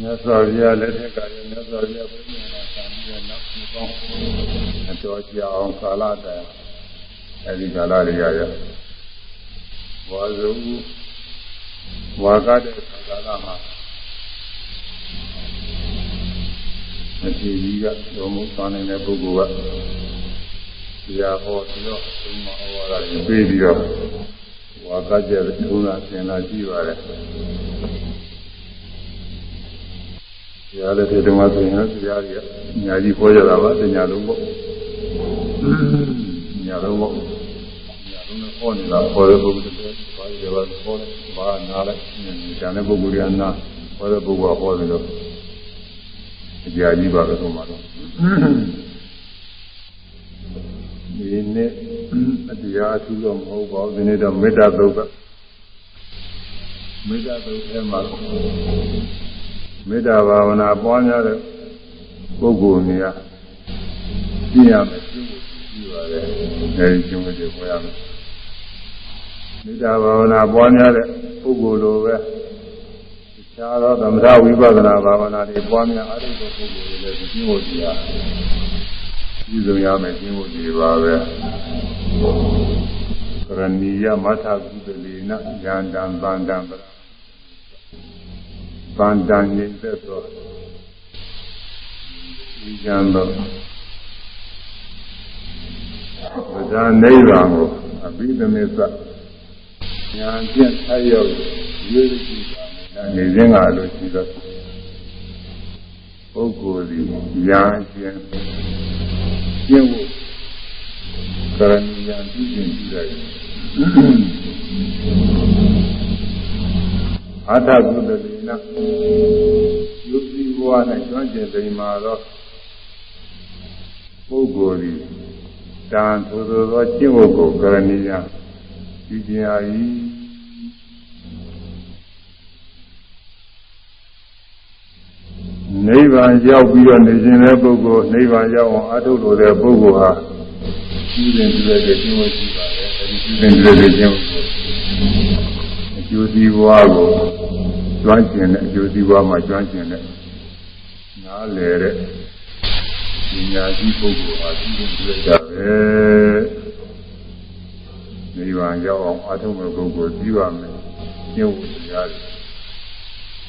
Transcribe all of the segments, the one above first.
မြတ်စွာဘုရားလက်ထက်ကလည်းမြတ်စွာဘုရားပြိညာနာဆံပြီးတော့နောက်နှစ်ပေါင်းအတော်ကြာအောင်ကာလတိုင်အဲဒီကာလတွေကရဝါဇုဝါကတဲ့ကာလမှာအကြည့်ကြီးကတော်မှုသွားနေတဲ့ပုဂ္ဂိုလ်ကတရားဟောပြီးတော့သုံးမဩဝါဒတွေပေးပြီးတော့ဝါကကျတဲ့ထုံးတာသင်လာကြည့်ပါတ ယ်တရားလည်းဒီမှာဆိုရင်တရားကြီးအများကြီးပေါ်ကြတာပါတင်ညာလုံးပေါ့ညာလုံးပေါ့ညာလုံးနဲ့ပေါ်နေတာပေါ်တဲ့ပုဂ္ဂိုလ်တွေဘာတွေလဲပေါ်တယ်ဘာနားလိုက်ဉာဏ်နဲ့ပုဂ္ဂိုလ်တွေကနားပေါ်တဲ့ပုဂ္ဂိုလ်ကပေါ်တယ်လို့အကြာကြီးပါပဲဆိုမှတော့ဒီနေ့အတရားအထူးတော့မဟုတ်ပါဘူးဒီနေ့တော့မေတ္တာသုတ်ကမေတ္တာသုတ်ထဲမှာ မေတ္တာဘာဝနာပွားများတဲ့ပုဂ္ဂိုလ်များပြရမယ်ကျင့်ဖို့ရှိပါတယ်အဲဒီကျင့်ဖို့တွေပွားရမယ်မေတ္တာဘာဝနာပွားများတဲ့ပုဂ္ဂိုလ်လိုပဲခြားသောသမထဝိပဿနာဘာဝနာတွေပွားများအားထုတ်တဲ့ပုဂ္ဂိုလ်တွေလည်းကျင့်ဖို့တရားပြုစုရမယ်ကျင့်ဖို့ဒီပါပဲကရဏီယမထကုသလေနဉာဏ်တံဗန္တံပရ ဗန္တံညိသက်သောဒီကြံသောဗဒနိဗ္ဗာန်ကိုအဘိဓမေသဉာဏ်ဖြင့်ဆက်ရောက်ရွေးကြည့်ပါမယ်။နေခြင်းကလို့ရှိသောပုဂ္ဂိုလ်သည်ဉာဏ်ဖြင့်ကျင့်ဖို့ကရဏီယံပြုခြင်းပြုလိုက် အထကုသတိနာယုတိဘဝ၌ကျွမ်းကျင်သိမှာသောပုဂ္ဂိုလ်သည်တန်ထိုသောသောကျင့်ဝတ်ကိုကရဏီယံပြုခြင်းအာ၏နိဗ္ဗာန်ရောက်ပြီးတော့နေခြင်းတဲ့ပုဂ္ဂိုလ်နိဗ္ဗာန်ရောက်အောင်အထုတ်လို့တဲ့ပုဂ္ဂိုလ်ဟာကျူးတယ်ကျူးတဲ့ကျင့်ဝတ်ရှိပါတယ်အဲဒီကျူးတယ်ကျူးတဲ့ကျင့်ဝတ်ကိုအကျိုးစီးပွားကို ကျွမ်းကျင်တဲ့အကျိုးစီးပွားမှာကျွမ်းကျင်တဲ့နားလည်တဲ့ပညာရှိပုဂ္ဂိုလ်ဟာကျူးတယ်ကျူးတဲ့ကြပဲနိဗ္ဗာန်ရောက်အောင်အထုတ်မဲ့ပုဂ္ဂိုလ်ပြီးပါမယ်ကျင့်ဝတ်တရား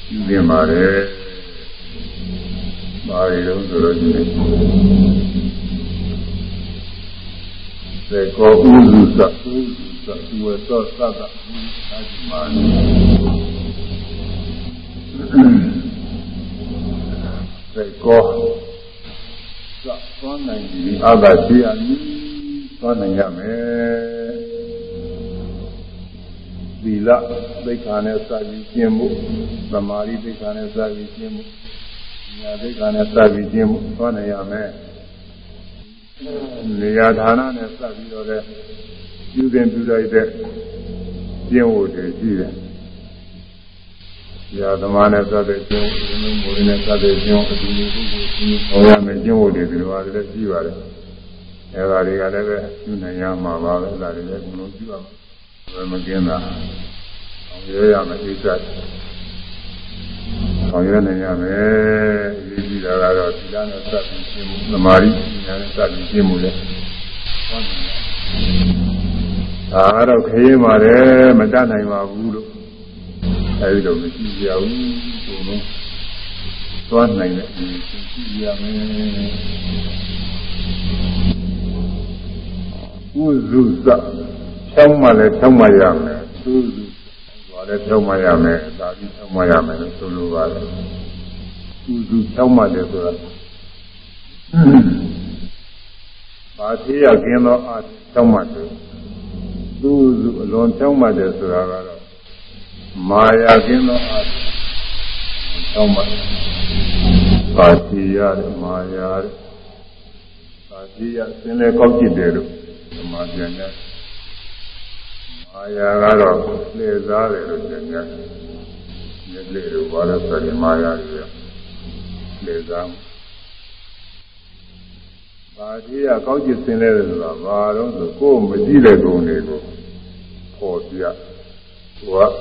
ကျူးတင်ပါတယ်ပါရီလုံးဆိုတော့ဒီသေကောဥစုသဥစုသဥဝသောသတ္တအာဒီမာနိ သေကောသသောနိုင်ဒီအာဂတိအနိသောနိုင်ရမယ်သီလသိက္ခာနဲ့စပြီးကျင့်မှုသမာဓိသိက္ခာနဲ့စပြီးကျင့်မှုညာဒိဋ္ဌာနဲ့စပြီးကျင်းမှုသွားနိုင်ရမယ်နေရာဌာနနဲ့စပြီးတော့လည်းပြုတင်ပြုလိုက်တဲ့ကျင့်ဝတ်တွေရှိတယ်။ ညာသမားနဲ့စတဲ့ကျင့်ဝတ်၊ဒီလိုမျိုးနဲ့စတဲ့ကျင့်ဝတ်အတူတူပုဂ္ဂိုလ်ကြီးဟောရမယ်ကျင့်ဝတ်တွေဒီလိုအားလည်းရှိပါတယ်။အဲဒါတွေကလည်းပဲပြုနိုင်ရမှာပါပဲ။ဒါတွေလည်းဘုလိုပြုရမှာမကင်းတာ။အောင်ရရမယ်ဣစ္ဆဆောင်ရွက်နိုင်ရမယ်အရေးကြီးတာကတော့သီလနဲ့စပ်ပြီးရှင်းမှုသမာဓိဉာဏ်နဲ့စပ်ပြီးရှင်းမှုလေဒါကတော့ခရင်ပါတယ်မတတ်နိုင်ပါဘူးလို့ အဲဒီလိုမရှိကြဘူးဘုံလုံးသွားနိုင်တဲ့အရေးရှိရမယ်ဥစုစဖြောင်းမှလည်းဖြောင်းမှရမယ်သူစုလည်းဖြောင်းမရမယ်ဒါပြီးဖြောင်းမရမယ်လို့ဆိုလိုပါတယ်သူသူဖြောင်းမတယ်ဆိုတာဘာသေးရကင်းသောအားဖြောင်းမတယ်သူသူအလွန်ဖြောင်းမတယ်ဆိုတာကတော့ မာယာကင်းသောအားဖြောင်းမဘာသေးရတယ်မာယာတဲ့ဘာသေးရစင်လေကောက်ကြည့်တယ်လို့ဒီမှာပြန်ကြအာယာကတော့လှည့်စားတယ်လို့ပြောကြတယ်။ဒီလေတို့ဘာလို့ဆိုရင်မာယာကြီးလှည့်စားဘာတိရကောက်ကျစ်စင်လဲဆိုတာဘာတော့ဆိုကိုယ်မကြည့်တဲ့ဂုဏ်တွေကိုပေါ်ပြဟိုက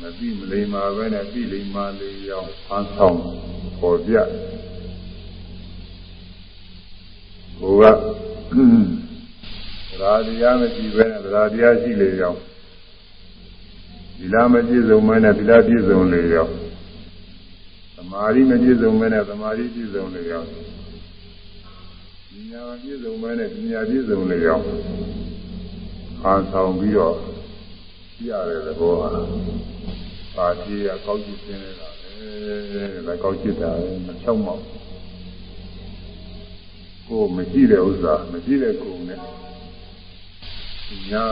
မသိမလိမ္မာပဲနဲ့သိလိမ္မာလေးရောင်းဖမ်းဆောင်ပေါ်ပြဘုရားရာတရားမရှိပဲနဲ့ရာတရားရှိလေရောင်းဒီလားမပြည့်စုံမဲနဲ့ဒီလားပြည့်စုံလေရောင်းသမာဓိမပြည့်စုံမဲနဲ့သမာဓိပြည့်စုံလေရောင်းပညာပြည့်စုံမဲနဲ့ပညာပြည့်စုံလေရောင်းဖမ်းဆောင်ပြီးတော့ ရတဲ့သဘောဟာပါတိရကောက်ကြည့်ခြင်းနေတာအဲဒါကောက်ကြည့်တာမချောက်မောက်ကိုမရှိတဲ့ဥစ္စာမရှိတဲ့ကုံနဲ့ညာ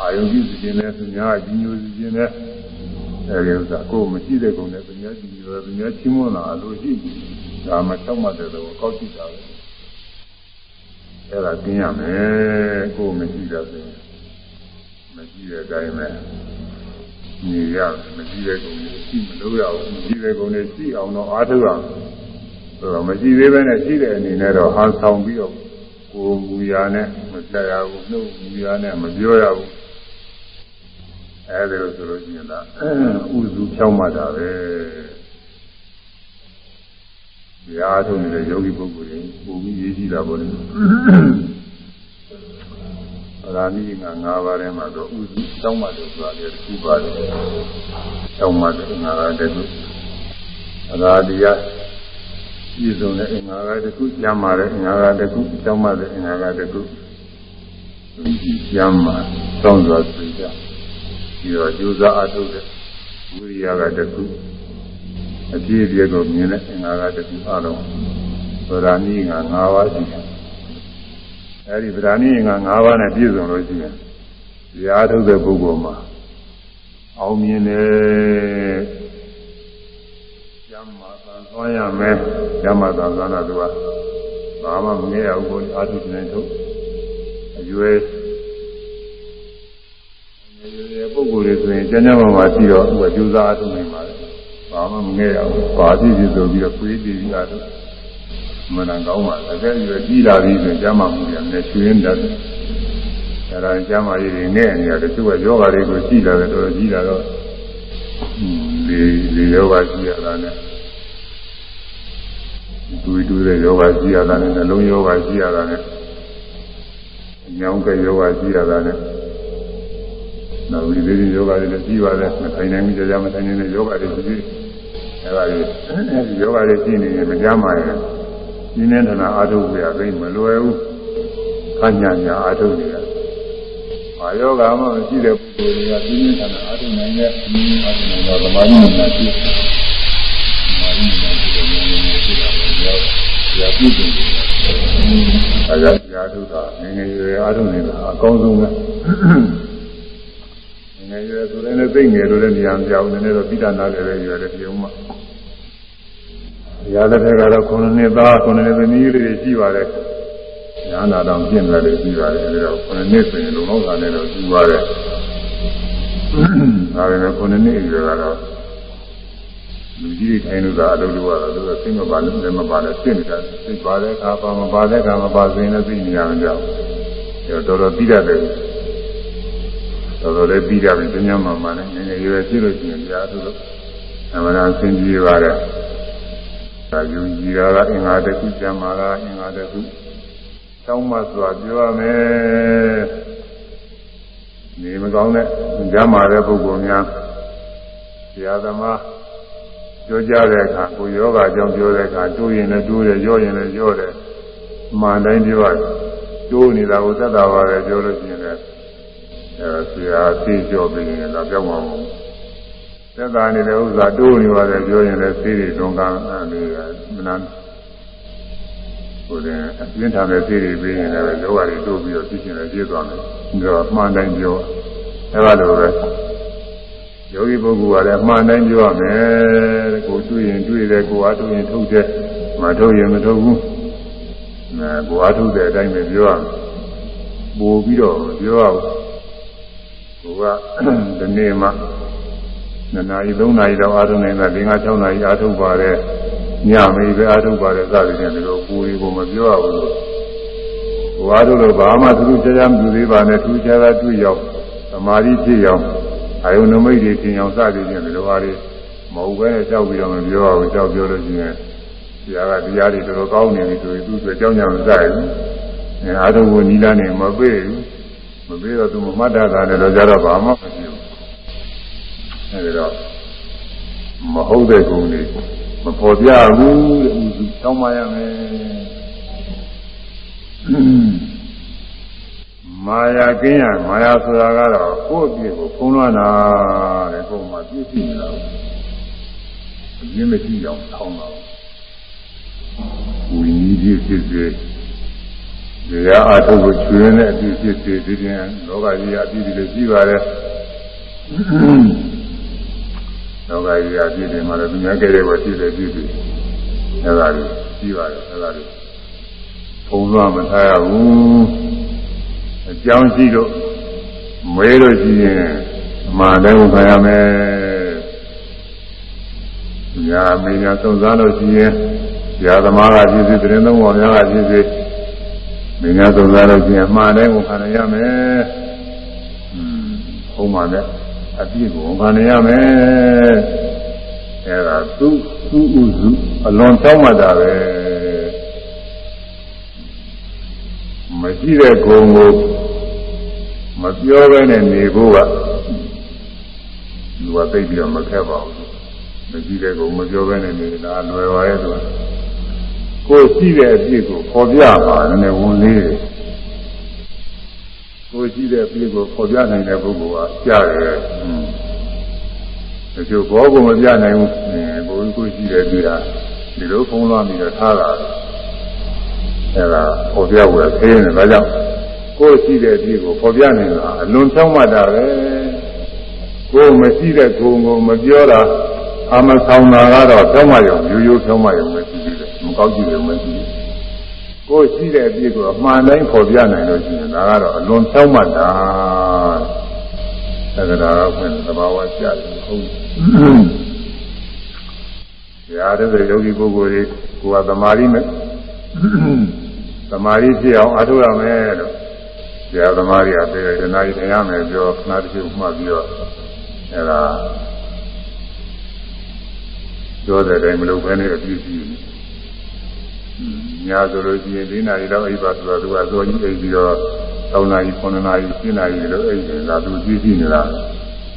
အာယုံကြည့်ခြင်းနဲ့သူများကြီးညိုခြင်းနဲ့အဲဒီဥစ္စာကိုမရှိတဲ့ကုံနဲ့သူများကြီးညိုသူများချင်းမွန်းလာလို့ရှိဒါမချောက်မှတဲ့တော့ကောက်ကြည့်တာပဲအဲ့ဒါသိရမယ်ကိုမရှိတာဆိုရင် မရှိတဲ့အတိုင်းပဲနေရမရှိတဲ့ကုံတွေရှိမလို့ရဘူးမရှိတဲ့ကုံတွေရှိအောင်တော့အားထုတ်အောင်ဆိုတော့မရှိသေးပဲနဲ့ရှိတဲ့အနေနဲ့တော့ဟာဆောင်ပြီးတော့ကိုယ်မူရာနဲ့မပြရဘူးနှုတ်မူရာနဲ့မပြောရဘူးအဲဒီလိုဆိုလို့ရှိရင်လားဥစုဖြောင်းမှတာပဲတရားထုတ်နေတဲ့ယောဂီပုဂ္ဂိုလ်တွေပုံပြီးရေးကြည့်တာပေါ့လေ ရာမိငါ၅ပါးထဲမှာတော့ဥစုတောင်းမှတယ်ဆိုတာလေတစ်ခုပါတယ်တောင်းမှတယ်ငါကတည်းကရာတရားပြည့်စုံတဲ့အင်္ဂါကတခုကျမ်းမာတဲ့အင်္ဂါကတခုတောင်းမှတဲ့အင်္ဂါကတခုကျမ်းမာတောင်းစွာသိကြပြီးတော့ကြိုးစားအထုတ်တဲ့ဝိရိယကတခုအပြည့်အပြည့်ကိုမြင်တဲ့အင်္ဂါကတခုအလုံးဆိုတာမိငါ၅ပါးရှိတယ် အဲဒီဗราဏိငါ၅ပါးနဲ့ပြည့်စုံလို့ရှိရင်တရားထုတ်တဲ့ပုဂ္ဂိုလ်မှာအောင်မြင်တယ်ကျမ်းမာသံသွမ်းရမယ်ကျမ်းမာသံသွမ်းတာသူကဘာမှမငဲရဘူးကိုအာထုနေထုတ်အရွယ်ရွယ်ပုဂ္ဂိုလ်တွေဆိုရင်ကျမ်းကျမ်းမာမာရှိတော့သူကကြိုးစားအထုနေပါလေဘာမှမငဲရဘူးပါတိစီဆိုပြီးတော့ခွေးတည်ပြီးအားထုတ် မနကောင်းပါတကယ်ရွယ်ကြီးလာပြီဆိုကျမ်းမာမှုတွေနဲ့ချွေးရင်းတတ်တယ်အဲဒါကျမ်းမာရေးတွေနဲ့နေရာတချို့ကယောဂတွေကိုရှိလာတယ်တော်တော်ကြီးလာတော့ဒီဒီယောဂရှိရတာနဲ့တူတူတဲ့ယောဂရှိရတာနဲ့နှလုံးယောဂရှိရတာနဲ့ညောင်းကယောဂရှိရတာနဲ့နောက်ဒီဒီယောဂတွေလည်းရှိပါတယ်မထိုင်နိုင်ဘူးကြာမထိုင်နိုင်တဲ့ယောဂတွေရှိသေးတယ်အဲဒါတွေယောဂတွေရှိနေရင်မကြမ်းပါရဲ့ ဒီနေ့တနာအာထုပ်ပြရသိမလွယ်ဘူးခညာညာအာထုပ်နေတယ်။ဘာယောဂမှမရှိတဲ့ပုဂ္ဂိုလ်တွေကဒီနေ့တနာအာထုပ်နိုင်တဲ့ဒီနေ့အာထုပ်နိုင်တော့ဓမ္မကြီးနဲ့ရှိဓမ္မကြီးနဲ့ရှိတဲ့ဉာဏ်နဲ့ရှိတာပဲ။ဒါပြည့်စုံတယ်။အဲဒါကြာထုတာငငယ်ရွယ်အာထုပ်နေတာအကောင်းဆုံးပဲ။ငယ်ရွယ်ဆိုတဲ့နဲ့သိငယ်လို့လည်းဉာဏ်ပြောင်းနေတယ်တော့ပိဋကနာလည်းပဲရွယ်တယ်ပြုံးမှာ။ ရာလက်ထက်ကတော့9နှစ်သား9နှစ်သမီးလေးတွေရှိပါတယ်။ညာနာတော်ပြင့်တယ်လို့ရှိပါတယ်အဲဒါ9နှစ်ဆိုရင်လုံလောက်တာနဲ့တော့ရှိပါတယ်။ဒါပေမဲ့9နှစ်အရွယ်ကတော့လူကြီးတွေထိုင်လို့သာအလုပ်လုပ်ရတော့သူကစိတ်မပါလို့လည်းမပါလည်းဖြစ်နေတာစိတ်ပါတဲ့အခါပါမပါတဲ့အခါမပါစင်လည်းသိနေရမှာကြောက်။အဲတော်တော်ပြီးတတ်တယ်တော်တော်လည်းပြီးကြပြီညညမှမှလည်းငယ်ငယ်ရွယ်ရှိလို့ရှိရင်ကြားသူတို့အမှန်တရားဆင်ပြေပါတယ်။ ဒါယူကြည်တာကအင်္ဂါတစ်ခုကျမ်းမာတာအင်္ဂါတစ်ခုတောင်းမှစွာပြောရမယ်နေမကောင်းတဲ့ကျမ်းမာတဲ့ပုဂ္ဂိုလ်များဆရာသမားပြောကြတဲ့အခါကိုယောဂအကြောင်းပြောတဲ့အခါတိုးရင်လည်းတိုးတယ်ရောရင်လည်းရောတယ်မှန်တိုင်းပြောရတယ်တိုးနေတာကိုသက်သာပါတယ်ပြောလို့ရှိရင်လည်းအဲဆရာသိကြောပြီးရင်လည်းပြောင်းမှာမဟုတ်ဘူး သက်သာနေတဲ့ဥစ္စာတိုးနေပါတယ်ပြောရင်လည်းသေးတွေတွန်းကားနေမနာဟိုတဲ့ပြင်းထန်တဲ့သေးတွေပြီးရင်လည်းလောကတွေတိုးပြီးတော့ပြည့်ကျင်လည်းပြည့်သွားမယ်ပြီးတော့မှန်တိုင်းပြောအဲလိုပဲယောဂီပုဂ္ဂိုလ်ကလည်းမှန်တိုင်းပြောရမယ်ကိုတွေ့ရင်တွေ့တယ်ကိုအားထုတ်ရင်ထုတ်တယ်မထုတ်ရင်မထုတ်ဘူးအဲကိုအားထုတ်တဲ့အတိုင်းပဲပြောရမယ်ပို့ပြီးတော့ပြောရဘူးကိုကဒီနေ့မှ 2နာရီ3နာရီတော့အားထုတ်နေတာ5 6နာရီအားထုတ်ပါတယ်ညမေးပဲအားထုတ်ပါတယ်စသည်ဖြင့်ဒီလိုပူရီကိုမပြောရဘူးဟိုအားထုတ်လို့ဘာမှသူတို့ကြားကြားမသူသေးပါနဲ့သူကြားကြားတွေ့ရောက်သမာဓိဖြစ်ရောက်အာယုနမိတ်တွေသင်အောင်စသည်ဖြင့်ဒီလိုပါလေမဟုတ်ပဲကြောက်ပြီးတော့မပြောအောင်ကြောက်ပြောလို့ရှိရင်ဆရာကတရားတွေတော်တော်ကောင်းနေပြီဆိုရင်သူ့အတွက်ကြောင်းကြောင်စရည်အဲအာထုကိုနီလာနေမပေးဘူးမပေးတော့သူမမှတ်တာလည်းတော့ကြတော့ဘာမှမရှိဘူး အဲဒီတော့မဟုတ်တဲ့ကုန်းတွေမပေါ်ပြဘူးတဲ့ဥစုတောင်းပါရမယ်မာယာကင်းရမာယာဆိုတာကတော့ကိုယ့်အပြစ်ကိုဖုံးလွှမ်းတာတဲ့ကိုယ်မှာပြည့်စုံနေတာအပြင်းမရှိအောင်ထောင်းတာဝိနည်းဖြစ်ဖြစ်စေတရားအထုတ်ကိုချွေးတဲ့အပြစ်ဖြစ်စေဒီပြင်လောကကြီးအပြစ်တွေရှိပါတယ် လောကကြီးအပြစ်တွေမှာလည်းသူများကြဲတဲ့ဘဝရှိတဲ့ပြစ်တွေအဲဒါတွေရှိပါတယ်အဲဒါတွေဖုံးလွှမ်းမထားရဘူးအကြောင်းရှိလို့မဲလို့ရှိရင်အမှန်တည်းကိုခံရမယ်။ညာမင်းညာသုံးစားလို့ရှိရင်ဆရာသမားကပြည့်စုံတဲ့သုံးပေါ်များကပြည့်စုံမင်းညာသုံးစားလို့ရှိရင်အမှန်တည်းကိုခံရမယ်။อืมဟုတ်ပါနဲ့ အပြည့်ကိုခံရမယ်။အဲဒါသူ့သူ့ဥစုအလွန်တောင်းမှတာပဲ။မရှိတဲ့ဂုံကိုမပြောဘဲနဲ့နေဖို့ကလူကသိပြီးတော့မခက်ပါဘူးမရှိတဲ့ကုမပြောဘဲနဲ့နေတာလွယ်ပါရဲ့သူကကိုယ်ရှိတဲ့အပြစ်ကိုပေါ်ပြပါနဲ့ဝန်လေးတယ် ကိုယ်ရှိတဲ့အပြစ်ကိုပေါ်ပြနိုင်တဲ့ပုဂ္ဂိုလ်ကကြားတယ်ဒီလိုဘောကိုမပြနိုင်ဘူးကိုယ်ကိုယ်ရှိတဲ့ပြစ်ဟာဒီလိုဖုံးလွှမ်းပြီးတော့ထားတာအဲဒါပေါ်ပြဝယ်ခင်းတယ်ဒါကြောင့်ကိုယ်ရှိတဲ့အပြစ်ကိုပေါ်ပြနေတာအလွန်ဖြောင်းမှတ်တာပဲကိုယ်မရှိတဲ့ကိုယ်ကိုမပြောတာအမဆောင်တာကတော့ဖြောင်းမှရုံရိုးရိုးဖြောင်းမှရုံမရှိသေးတယ်မကောက်ကြည့်လို့မရှိဘူး ကိုယ်ရှိတဲ့အပြစ်ကိုအမှန်တိုင်းပေါ်ပြနိုင်လို့ရှိရင်ဒါကတော့အလွန်ဖြောင်းမှတ်တာသက္ကရာကဖွင့်သဘာဝကျတယ်ဟုတ်ရားတဲ့ယောဂီပုဂ္ဂိုလ်တွေကိုယ်ကသမာဓိနဲ့သမာဓိဖြစ်အောင်အားထုတ်ရမယ်လို့ဆရာသမားတွေကပြောတယ်တနားကြီးနေရမယ်ပြောခဏတစ်ခုမှတ်ပြီးတော့အဲဒါပြောတဲ့တိုင်းမလုပ်ဘဲနဲ့အပြည့်ရှိတယ်။ ညာဆိုလို့ရှိရင်ဒီနာရီတော့အိပ်ပါဆိုတော့သူကဇောကြီးအိပ်ပြီးတော့3နာရီ9နာရီ10နာရီလို့အိပ်တယ်ဒါသူကြည့်ကြည့်နေတာ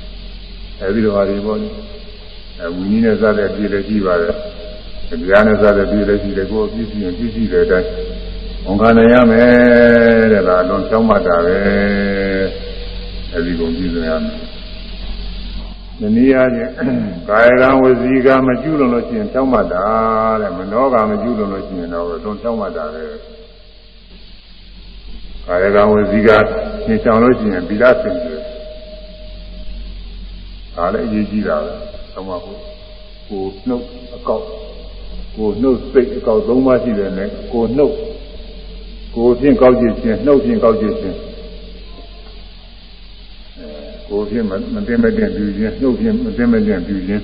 ။အဲဒီလိုဟာဒီပေါ့လေ။အဲဝီနည်းနဲ့စတဲ့ပြည့်လည်းရှိပါတယ်။တရားနဲ့စတဲ့ပြည့်လည်းရှိတယ်ကိုယ်ပြည့်စုံပြည့်စုံတဲ့အတိုင်းဝန်ခံနိုင်ရမယ်တဲ့ဒါလွန်ချောင်းမှတ်တာပဲအဲဒီကုန်ကြည့်နေရမယ်။ ဒီနည်းအားဖြင့်ကာယကံဝစီကံမကျူးလွန်လို့ရှိရင်ချောင်းမှတ်တာတဲ့မနောကံမကျူးလွန်လို့ရှိရင်တော့လွန်ချောင်းမှတ်တာပဲ။ကာယကံဝစီကသင်ဆောင်လို့ရှိရင်ဗီဒဆင်တယ်။ဒါလည်းအရေးကြီးတာပဲ။ဆောင်းပါဖို့ကိုနှုတ်အကောက်ကိုနှုတ်စိတ်အကောက်၃ပါးရှိတယ်နဲ့ကိုနှုတ်ကိုဖြင့်ကောက်ကြည့်ခြင်းနှုတ်ဖြင့်ကောက်ကြည့်ခြင်း အဲကိုဖြင့်မတင်မတင်ပြုခြင်းနှုတ်ဖြင့်မတင်မတင်ပြုခြင်း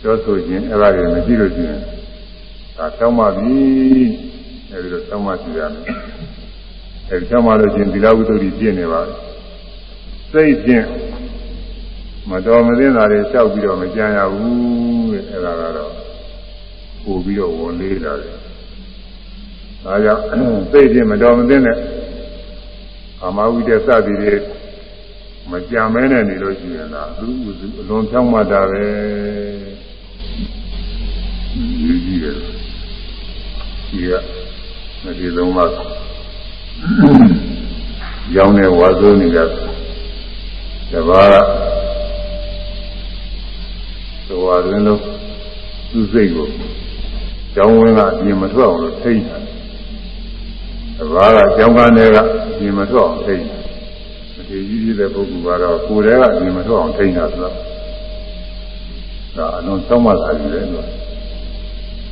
ပြောဆိုခြင်းအဲ့ဒါတွေမရှိလို့ရှိရင်ဒါတောင်းပါပြီအဲဒီလိုတောင်းပါစီရမယ်အဲဒီတောင်းပါလို့ချင်းသီလဝိတ္တုပြည့်နေပါပြီစိတ်ဖြင့်မတော်မသင့်တာတွေလျှောက်ပြီးတော့မကြံရဘူးတဲ့အဲ့ဒါကတော့ပို့ပြီးတော့ဝန်လေးလာတယ်ဒါကြောင့်သိခြင်းမတော်မသင့်တဲ့ကာမဝိတ္တစသည်တွေ မကြံမဲနဲ့နေလို့ရှိရင်လားသူအလွန်ဖြောင်းမှတာပဲကြီးကြီးတယ်ဒီကမဒီလုံးမှရောင်းနေဝါဆိုးနေကြတဘာကသွားတွင်လို့သူ့စိတ်ကိုကျောင်းဝင်းကအပြင်မထွက်အောင်လို့ထိတ်တယ်ဘာကကြောင်းကန်းတွေကပြင်မထွက်အောင်ထိန်းမ ထေကြီးကြီးတဲ့ပုဂ္ဂိုလ်ကတော့ကိုယ်တည်းကပြင်မထွက်အောင်ထိန်းတာဆိုတော့ဒါအလုံးသုံးမှသာယူတယ်လို့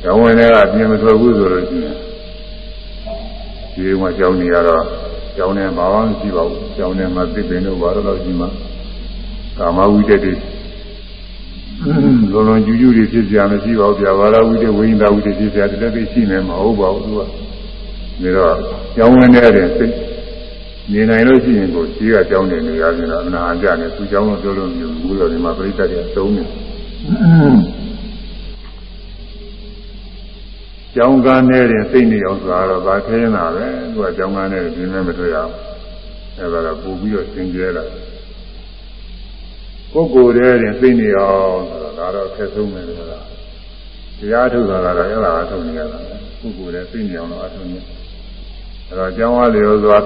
ကြောင်းဝင်တွေကပြင်မထွက်ဘူးဆိုလို့ရှိရင်ဒီမှာကြောင်းနေရတော့ကြောင်းနေဘာမှမရှိပါဘူးကြောင်းနေမှာသိပင်တို့ဘာလို့ရှိမှကာမဝိတ္တတွေလုံးလုံးကျူးကျူးတွေဖြစ်ကြမရှိပါဘူးဗျာဘာလာဝိတ္တဝိညာဝိတ္တဖြစ်ကြတယ်လည်းသိရှိနေမှာဟုတ်ပါဘူးသူကဒါတော့ကြောင်းဝင်တဲ့စိတ် နေနိုင်လို့ရှိရင်ကိုကြီးကကြောင်းနေနေရပြင်တော့အနာကြနေသူကြောင်းတော့ပြောလို့မရဘူးလို့ဒီမှာပြိတ္တတွေသုံးနေကြောင်းကန်းနေတဲ့စိတ်နေအောင်ဆိုတော့ဗာခဲနေတာပဲသူကကြောင်းကန်းနေတဲ့ပြင်းမဲ့မတွေ့ရအောင်အဲဒါကပို့ပြီးတော့သင်ကျဲလာပုဂ္ဂိုလ်တဲ့စိတ်နေအောင်ဆိုတော့ဒါတော့ခက်ဆုံးပဲဆိုတာတရားထုတ်တာကတော့အဲ့ဒါအထုတ်နေရတာပုဂ္ဂိုလ်တဲ့စိတ်နေအောင်တော့အထုတ်နေအဲ့တော့ကြောင်းအားလျော်စွာ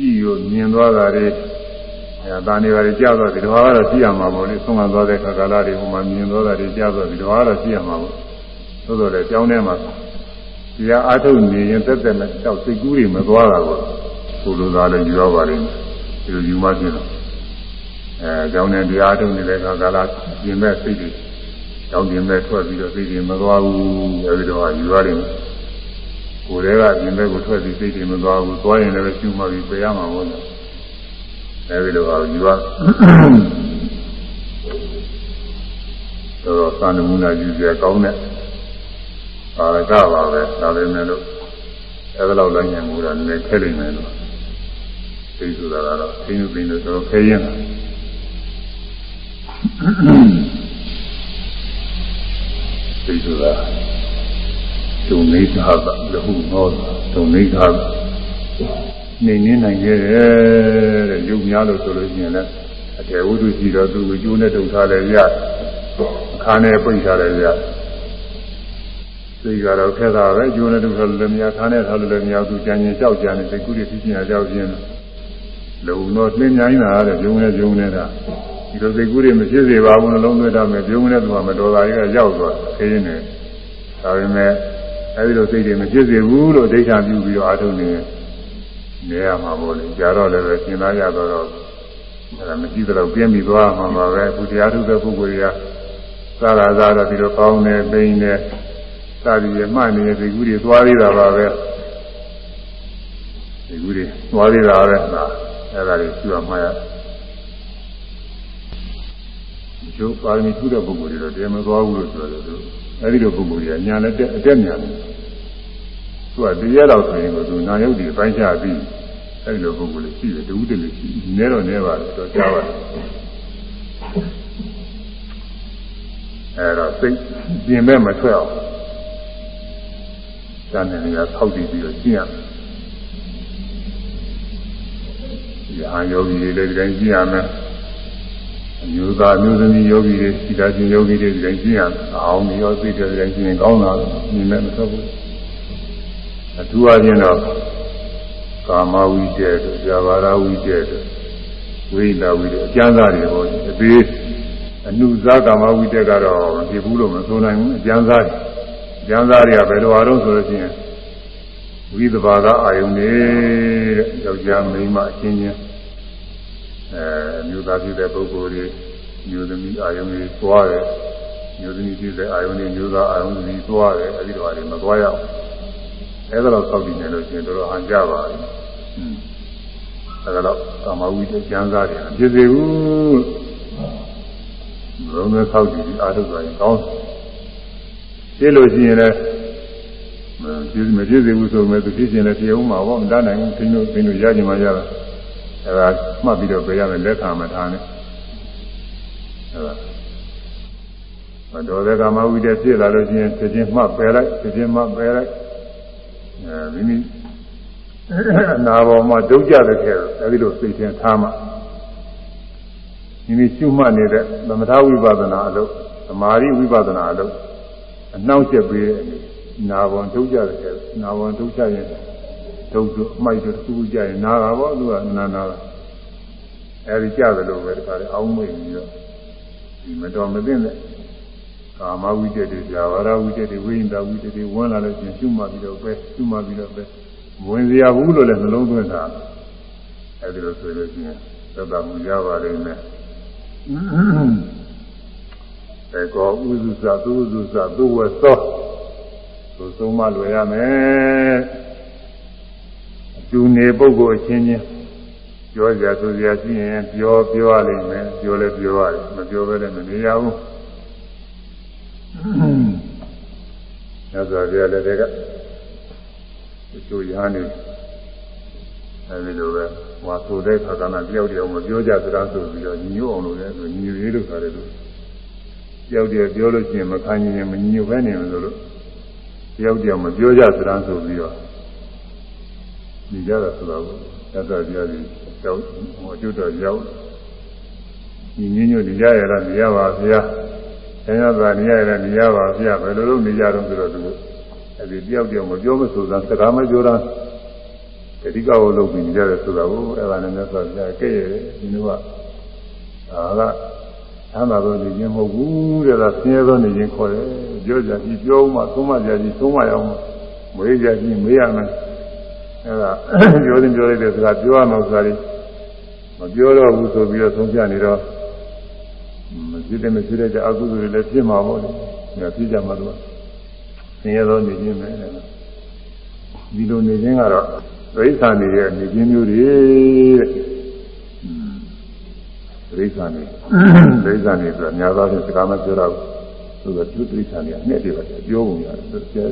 ကြည့်ရမြင်သွားတာတွေအဲဒါနေပါလေကြားတော့ဒီတော့ကတော့ကြည့်ရမှာပေါ့လေဆုံးမသွားတဲ့ခါကာလတွေဟိုမှာမြင်သွားတာတွေကြားတော့ဒီတော့ကတော့ကြည့်ရမှာပေါ့သို့တော်လည်းကြောင်းထဲမှာတရားအားထုတ်နေရင်တက်တက်နဲ့တောက်စိတ်ကူးတွေမသွားတာကိုဆိုလိုသားလည်းယူရပါလိမ့်မယ်ဒီလိုယူမှဖြစ်တော့အဲကြောင်းနဲ့တရားထုတ်နေတဲ့ခါကာလပြင်မဲ့စိတ်တွေကြောင်းပြင်မဲ့ထွက်ပြီးတော့စိတ်တွေမသွားဘူးအဲဒီတော့ယူရတယ် ကိုယ်တည်းကပြင်မဲ့ကိုထွက်ပြီးစိတ်တွေမသွားဘူးသွားရင်လည်းကျူမှပြီးပြရမှာပေါ့နော်အဲဒီလိုအောင်ယူရတော့သာနမူနာယူပြကောင်းတဲ့ပါရကပါပဲဒါပေမဲ့လို့အဲဒီလောက်လည်းညံမှုတော့နည်းနည်းခဲနေတယ်လို့သိဆိုတာကတော့သိနေပြီလို့တော့ခဲရင်တာသိဆိုတာ ဒုနေသာကလဟုဟောဒုနေသာနေနေနိုင်ခဲ့တယ်တဲ့ရုပ်များလို့ဆိုလို့ရှိရင်လည်းအထေဝုဒ္ဓရှိတော့သူကိုကျိုးနဲ့တုံထားတယ်ရအခါနဲ့ပိတ်ထားတယ်ရသိကြတော့ခက်တာပဲကျိုးနဲ့တုံထားလို့လည်းမရခါနဲ့ထားလို့လည်းမရသူကြံရင်ကြောက်ကြတယ်စိတ်ကူးတွေဖြစ်နေတာကြောက်ခြင်းလုံတော့သိမြိုင်းတာတဲ့ဂျုံနဲ့ဂျုံနေတာဒီလိုစိတ်ကူးတွေမဖြစ်စေပါဘူးနှလုံးသွင်းတာမယ်ဂျုံနဲ့သူကမတော်တာကြီးကရောက်သွားခင်းနေဒါပေမဲ့ အဲဒီလိုစိတ်တွေမဖြစ်စေဘူးလို့အဋ္ဌာပြုပြီးတော့အားထုတ်နေနေရမှာပေါ့လေကြာတော့လည်းပဲသင်သားရတော့တော့အဲဒါမရှိတော့ပြင်းပြီးသွားမှာပါပဲအခုတရားထုတ်တဲ့ပုဂ္ဂိုလ်တွေကသာသာသာတော့ဒီလိုကောင်းနေပိန်နေစသည်ရမှတ်နေတဲ့စိတ်ကူးတွေသွားသေးတာပါပဲစိတ်ကူးတွေသွားသေးတာပဲဟာအဲဒါတွေရှိရမှာရကျိုးပါရမီထူးတဲ့ပုဂ္ဂိုလ်တွေတော့တရားမသွားဘူးလို့ဆိုတယ်သူ အဲဒီလိုပုဂ္ဂိုလ်ကြီးကညာနဲ့တက်အတက်ညာတယ်သူကတရားတော်ဆိုရင်ကသူနာယုတ်ဒီပိုင်းခြားပြီးအဲဒီလိုပုဂ္ဂိုလ်လေးရှိတယ်တူးတယ်လို့ရှိနေတော့နေပါတော့ကြားပါတယ်အဲတော့စိတ်ပြင်မဲ့မထွက်အောင်ဇာနေကထောက်တည်ပြီးတော့ကျင့်ရမယ်ဒီအာယောဂီတွေလည်းဒီတိုင်းကျင့်ရမယ် အမျိုးသားမျိုးသမီးယောဂီတွေစိတ္တချင်းယောဂီတွေဒီတိုင်းကျင့်ရမယ်။အောင်ရောသိတဲ့ဒီတိုင်းကျင့်ရင်ကောင်းတာမြင်မဲ့မသက်ဘူး။အထူးအချင်းတော့ကာမဝိတ္တေတို့၊ဇာဘာရဝိတ္တေတို့ဝိလာဝိတ္တေအကျမ်းစာတွေဟောအသေးအနုဇာကာမဝိတ္တေကတော့မဖြစ်ဘူးလို့မဆိုနိုင်ဘူးအကျမ်းစာတွေအကျမ်းစာတွေကဘယ်လိုအားလို့ဆိုလို့ရှိရင်ဝိသဘာကအာယုန်နေတဲ့ယောက်ျားမိန်းမအချင်းချင်း အဲမြို့သားဖြစ်တဲ့ပုဂ္ဂိုလ်တွေမြို့သမီးအာယုန်တွေသွားတယ်မြို့သမီးဖြစ်တဲ့အာယုန်တွေမြို့သားအာယုန်တွေသွားတယ်အဲဒီတော့အဲ့ဒီမသွားရအောင်အဲဒါတော့သောက်ပြီးနေလို့ရှိရင်တို့ဟန်ကြပါပြီအဲဒါတော့ကာမဝိတ္တကျမ်းစာတွေမဖြစ်စေဘူးဘုံနဲ့သောက်ကြည့်ပြီးအာထုသွားရင်ကောင်းဖြစ်လို့ရှိရင်လည်းမဖြစ်မဖြစ်စေဘူးဆိုမဲ့သူဖြစ်ခြင်းလည်းဖြစ်အောင်မှာပေါ့မတတ်နိုင်ဘူးသင်တို့သင်တို့ရကြမှာရတာ အဲဒါမှတ်ပြီးတော့ပြရမယ်လက်ခံမထားနဲ့အဲဒါမတော်တဲ့ကာမဝိတ္တဖြစ်လာလို့ရှိရင်ဖြစ်ချင်းမှတ်ပယ်လိုက်ဖြစ်ချင်းမှတ်ပယ်လိုက်အဲမိမိနာပေါ်မှာဒုက္ခတဲ့ခဲ့အဲဒီလိုသိချင်းထားမှမိမိရှုမှတ်နေတဲ့သမထဝိပဿနာအလုပ်သမာဓိဝိပဿနာအလုပ်အနှောင့်အယှက်ပေးနာပေါ်ဒုက္ခတဲ့ခဲ့နာပေါ်ဒုက္ခရဲ့ ဒုက္ခအမိုက်တို့သူ့ကြရင်နာတာပေါ့သူကနာနာအဲဒီကြတယ်လို့ပဲတခါလေအောင်းမိတ်ပြီးတော့ဒီမတော်မသိတဲ့ကာမဝိတ္တတွေဇာဝရဝိတ္တတွေဝိညာဉ်ဝိတ္တတွေဝင်လာလို့ချင်းရှုမှတ်ပြီးတော့ပဲရှုမှတ်ပြီးတော့ပဲဝင်စရာဘူးလို့လည်းနှလုံးသွင်းတာအဲဒီလိုဆိုလို့ရှိရင်သက်သာမှုရပါလိမ့်မယ်အဲကောဥစုစသုဥစုစသုဝသောသို့ဆုံးမလွယ်ရမယ် သူနေပုဂ္ဂိုလ်အချင်းချင်းပြောကြဆိုကြရှိရင်ပြောပြောရလိမ့်မယ်ပြောလဲပြောရတယ်မပြောဘဲနဲ့မနေရဘူးညဇာပြလည်းတဲ့ကသူရဟန်းနေသအဲဒီလိုပဲဟွာဆိုတဲ့ခါကနာတယောက်တယောက်မပြောကြသလားဆိုပြီးတော့ညီညွတ်အောင်လုပ်တယ်ဆိုညီညွတ်ရေးလို့ဆိုတယ်လို့တယောက်တယောက်ပြောလို့ရှိရင်မခံရင်မညီညွတ်ပဲနေလို့လို့တယောက်တယောက်မပြောကြသလားဆိုပြီးတော့ ညီကြတာဆိုတော့သတ္တပြားကြီးကြောက်ဟောကျွတ်တော့ရောက်ညီညွတ်နေကြရလားနေရပါဗျာဆင်းရဲတာနေရရနေရပါဗျာဘယ်လိုလုပ်နေကြတော့ဆိုတော့သူအဲဒီတယောက်တယောက်မပြောမဆိုသားစကားမပြောတာတတိကကိုလုပ်ပြီးနေကြတယ်ဆိုတာကိုအဲ့ဒါနဲ့မြတ်စွာဘုရားကဲ့ရတယ်ဒီလိုကဒါကသမ်းသာသောနေခြင်းမဟုတ်ဘူးတဲ့ဒါဆင်းရဲသောနေခြင်းခေါ်တယ်ပြောကြကြည့်ပြောမှသုံးမကြကြည့်သုံးမရအောင်မွေးကြကြည့်မေးရမယ် အဲ့ဒါပြောရင်ပြောလိုက်တဲ့စကားပြောရမယ်ဆိုတာမပြောတော့ဘူးဆိုပြီးတော့သုံးပြနေတော့မဖြစ်တဲ့မဖြစ်တဲ့အကုသိုလ်တွေလည်းဖြစ်မှာပေါ့လေဒါဖြစ်ကြမှာတော့ဆင်းရဲသောနေခြင်းပဲတဲ့ဒီလိုနေခြင်းကတော့ဒိဋ္ဌာနေရဲ့နေခြင်းမျိုးတွေတဲ့ဒိဋ္ဌာနေဒိဋ္ဌာနေဆိုတာများသောဖြင့်စကားမပြောတော့ဆိုတော့သူဒိဋ္ဌာနေအနဲ့တည်းပဲပြောပုံရတယ်ကျဲ